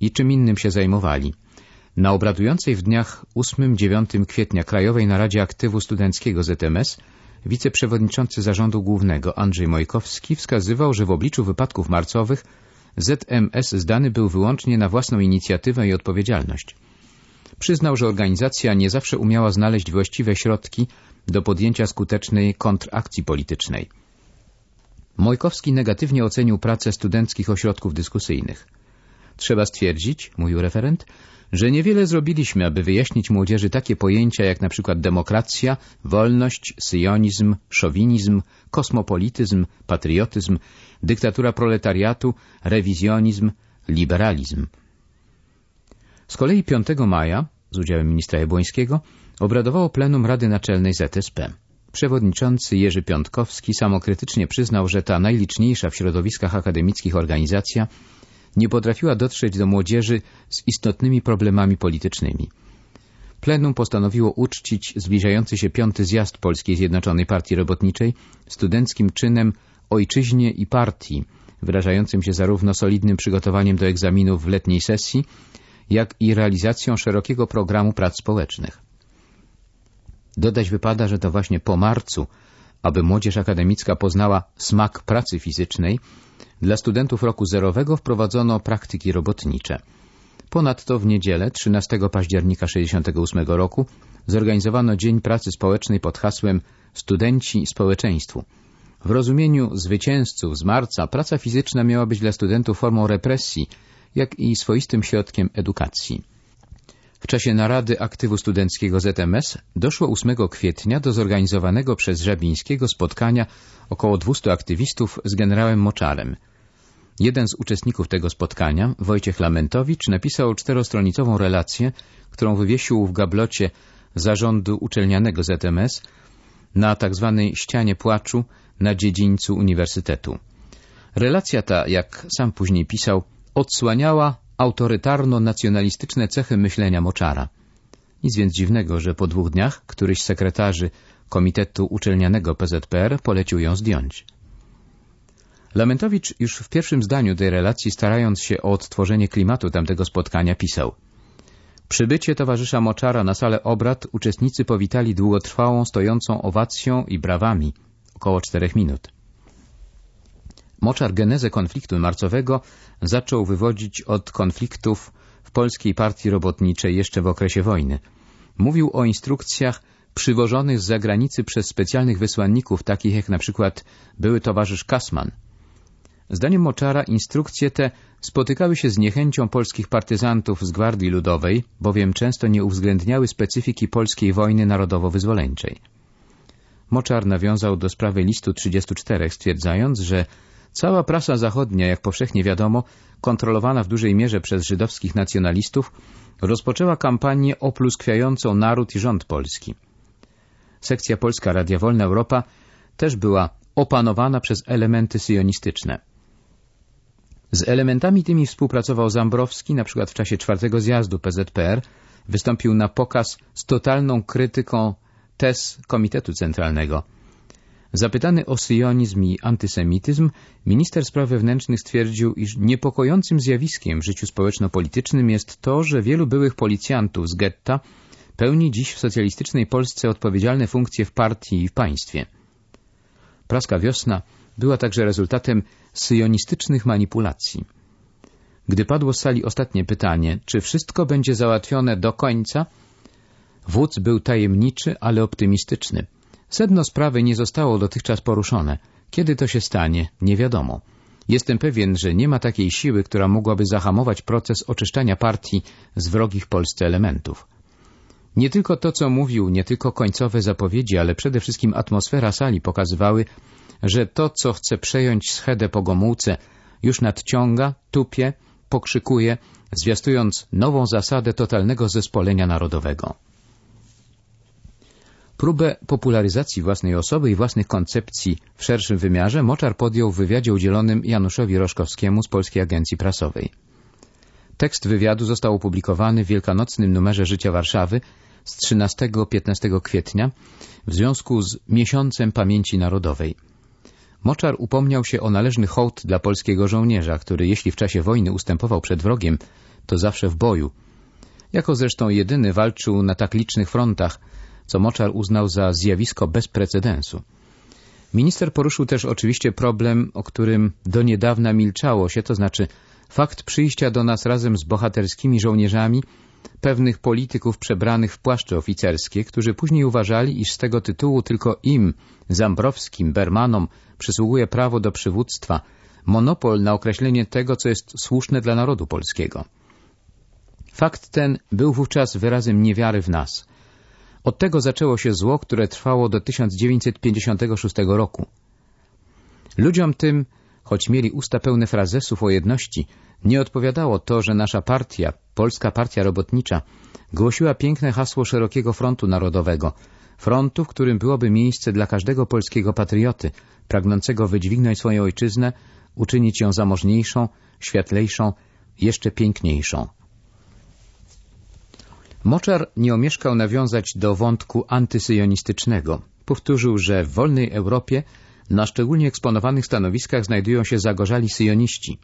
i czym innym się zajmowali. Na obradującej w dniach 8-9 kwietnia Krajowej Naradzie Aktywu Studenckiego ZMS wiceprzewodniczący zarządu głównego Andrzej Mojkowski wskazywał, że w obliczu wypadków marcowych ZMS zdany był wyłącznie na własną inicjatywę i odpowiedzialność. Przyznał, że organizacja nie zawsze umiała znaleźć właściwe środki do podjęcia skutecznej kontrakcji politycznej. Mojkowski negatywnie ocenił pracę studenckich ośrodków dyskusyjnych. Trzeba stwierdzić, mówił referent, że niewiele zrobiliśmy, aby wyjaśnić młodzieży takie pojęcia jak na przykład demokracja, wolność, syjonizm, szowinizm, kosmopolityzm, patriotyzm, dyktatura proletariatu, rewizjonizm, liberalizm. Z kolei 5 maja, z udziałem ministra Jabłońskiego, obradowało plenum Rady Naczelnej ZSP. Przewodniczący Jerzy Piątkowski samokrytycznie przyznał, że ta najliczniejsza w środowiskach akademickich organizacja nie potrafiła dotrzeć do młodzieży z istotnymi problemami politycznymi. Plenum postanowiło uczcić zbliżający się piąty zjazd Polskiej Zjednoczonej Partii Robotniczej studenckim czynem ojczyźnie i partii, wyrażającym się zarówno solidnym przygotowaniem do egzaminów w letniej sesji, jak i realizacją szerokiego programu prac społecznych. Dodać wypada, że to właśnie po marcu, aby młodzież akademicka poznała smak pracy fizycznej, dla studentów roku zerowego wprowadzono praktyki robotnicze. Ponadto w niedzielę 13 października 1968 roku zorganizowano Dzień Pracy Społecznej pod hasłem Studenci Społeczeństwu. W rozumieniu zwycięzców z marca praca fizyczna miała być dla studentów formą represji, jak i swoistym środkiem edukacji. W czasie narady aktywu studenckiego ZMS doszło 8 kwietnia do zorganizowanego przez Żabińskiego spotkania około 200 aktywistów z generałem Moczarem. Jeden z uczestników tego spotkania, Wojciech Lamentowicz, napisał czterostronicową relację, którą wywiesił w gablocie zarządu uczelnianego ZMS na tzw. Tak ścianie płaczu na dziedzińcu uniwersytetu. Relacja ta, jak sam później pisał, odsłaniała autorytarno-nacjonalistyczne cechy myślenia Moczara. Nic więc dziwnego, że po dwóch dniach któryś z sekretarzy Komitetu Uczelnianego PZPR polecił ją zdjąć. Lamentowicz już w pierwszym zdaniu tej relacji, starając się o odtworzenie klimatu tamtego spotkania, pisał Przybycie towarzysza Moczara na salę obrad uczestnicy powitali długotrwałą, stojącą owacją i brawami, około czterech minut. Moczar genezę konfliktu marcowego zaczął wywodzić od konfliktów w Polskiej Partii Robotniczej jeszcze w okresie wojny. Mówił o instrukcjach przywożonych z zagranicy przez specjalnych wysłanników, takich jak na przykład były towarzysz Kasman. Zdaniem Moczara instrukcje te spotykały się z niechęcią polskich partyzantów z Gwardii Ludowej, bowiem często nie uwzględniały specyfiki polskiej wojny narodowo-wyzwoleńczej. Moczar nawiązał do sprawy listu 34, stwierdzając, że Cała prasa zachodnia, jak powszechnie wiadomo, kontrolowana w dużej mierze przez żydowskich nacjonalistów, rozpoczęła kampanię opluskwiającą naród i rząd polski. Sekcja polska Radia Wolna Europa też była opanowana przez elementy syjonistyczne. Z elementami tymi współpracował Zambrowski, na przykład w czasie czwartego zjazdu PZPR, wystąpił na pokaz z totalną krytyką tez Komitetu Centralnego – Zapytany o syjonizm i antysemityzm, minister spraw wewnętrznych stwierdził, iż niepokojącym zjawiskiem w życiu społeczno-politycznym jest to, że wielu byłych policjantów z getta pełni dziś w socjalistycznej Polsce odpowiedzialne funkcje w partii i w państwie. Praska wiosna była także rezultatem syjonistycznych manipulacji. Gdy padło z sali ostatnie pytanie, czy wszystko będzie załatwione do końca, wódz był tajemniczy, ale optymistyczny – Sedno sprawy nie zostało dotychczas poruszone. Kiedy to się stanie, nie wiadomo. Jestem pewien, że nie ma takiej siły, która mogłaby zahamować proces oczyszczania partii z wrogich Polsce elementów. Nie tylko to, co mówił, nie tylko końcowe zapowiedzi, ale przede wszystkim atmosfera sali pokazywały, że to, co chce przejąć schedę po Gomułce, już nadciąga, tupie, pokrzykuje, zwiastując nową zasadę totalnego zespolenia narodowego. Próbę popularyzacji własnej osoby i własnych koncepcji w szerszym wymiarze Moczar podjął w wywiadzie udzielonym Januszowi Roszkowskiemu z Polskiej Agencji Prasowej. Tekst wywiadu został opublikowany w wielkanocnym numerze Życia Warszawy z 13-15 kwietnia w związku z Miesiącem Pamięci Narodowej. Moczar upomniał się o należny hołd dla polskiego żołnierza, który jeśli w czasie wojny ustępował przed wrogiem, to zawsze w boju. Jako zresztą jedyny walczył na tak licznych frontach, co Moczar uznał za zjawisko bez precedensu. Minister poruszył też oczywiście problem, o którym do niedawna milczało się, to znaczy fakt przyjścia do nas razem z bohaterskimi żołnierzami pewnych polityków przebranych w płaszcze oficerskie, którzy później uważali, iż z tego tytułu tylko im, Zambrowskim, Bermanom, przysługuje prawo do przywództwa, monopol na określenie tego, co jest słuszne dla narodu polskiego. Fakt ten był wówczas wyrazem niewiary w nas – od tego zaczęło się zło, które trwało do 1956 roku. Ludziom tym, choć mieli usta pełne frazesów o jedności, nie odpowiadało to, że nasza partia, Polska Partia Robotnicza, głosiła piękne hasło szerokiego frontu narodowego, frontu, w którym byłoby miejsce dla każdego polskiego patrioty, pragnącego wydźwignąć swoją ojczyznę, uczynić ją zamożniejszą, światlejszą, jeszcze piękniejszą. Moczar nie omieszkał nawiązać do wątku antysyjonistycznego. Powtórzył, że w wolnej Europie na szczególnie eksponowanych stanowiskach znajdują się zagorzali syjoniści.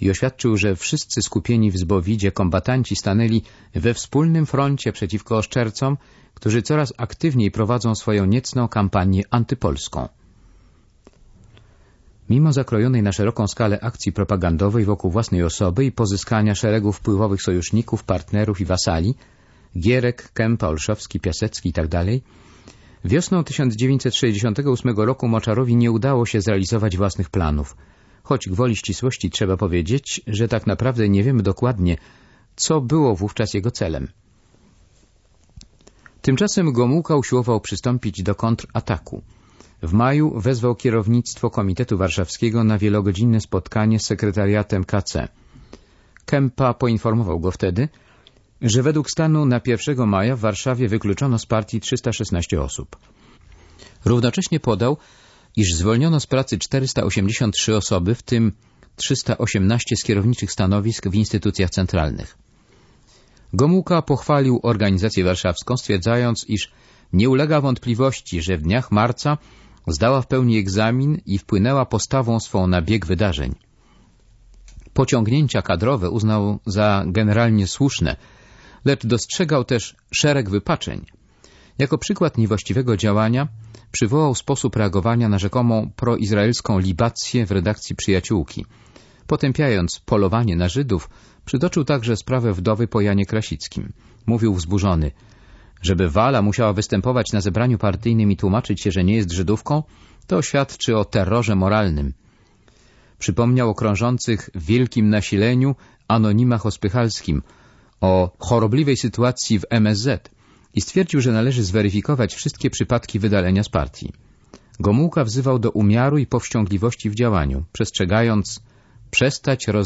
i oświadczył, że wszyscy skupieni w Zbowidzie kombatanci stanęli we wspólnym froncie przeciwko oszczercom, którzy coraz aktywniej prowadzą swoją niecną kampanię antypolską. Mimo zakrojonej na szeroką skalę akcji propagandowej wokół własnej osoby i pozyskania szeregu wpływowych sojuszników, partnerów i wasali, Gierek, Kępa, Olszowski, Piasecki itd., tak wiosną 1968 roku Moczarowi nie udało się zrealizować własnych planów, choć gwoli ścisłości trzeba powiedzieć, że tak naprawdę nie wiemy dokładnie, co było wówczas jego celem. Tymczasem Gomułka usiłował przystąpić do kontrataku. W maju wezwał kierownictwo Komitetu Warszawskiego na wielogodzinne spotkanie z sekretariatem KC. Kempa poinformował go wtedy, że według stanu na 1 maja w Warszawie wykluczono z partii 316 osób. Równocześnie podał, iż zwolniono z pracy 483 osoby, w tym 318 z kierowniczych stanowisk w instytucjach centralnych. Gomułka pochwalił organizację warszawską, stwierdzając, iż nie ulega wątpliwości, że w dniach marca zdała w pełni egzamin i wpłynęła postawą swą na bieg wydarzeń. Pociągnięcia kadrowe uznał za generalnie słuszne, lecz dostrzegał też szereg wypaczeń. Jako przykład niewłaściwego działania przywołał sposób reagowania na rzekomą proizraelską libację w redakcji Przyjaciółki. Potępiając polowanie na Żydów, przytoczył także sprawę wdowy po Janie Krasickim. Mówił wzburzony, żeby Wala musiała występować na zebraniu partyjnym i tłumaczyć się, że nie jest Żydówką, to świadczy o terrorze moralnym. Przypomniał o krążących w wielkim nasileniu anonimach o Spychalskim, o chorobliwej sytuacji w MSZ i stwierdził, że należy zweryfikować wszystkie przypadki wydalenia z partii. Gomułka wzywał do umiaru i powściągliwości w działaniu, przestrzegając przestać roz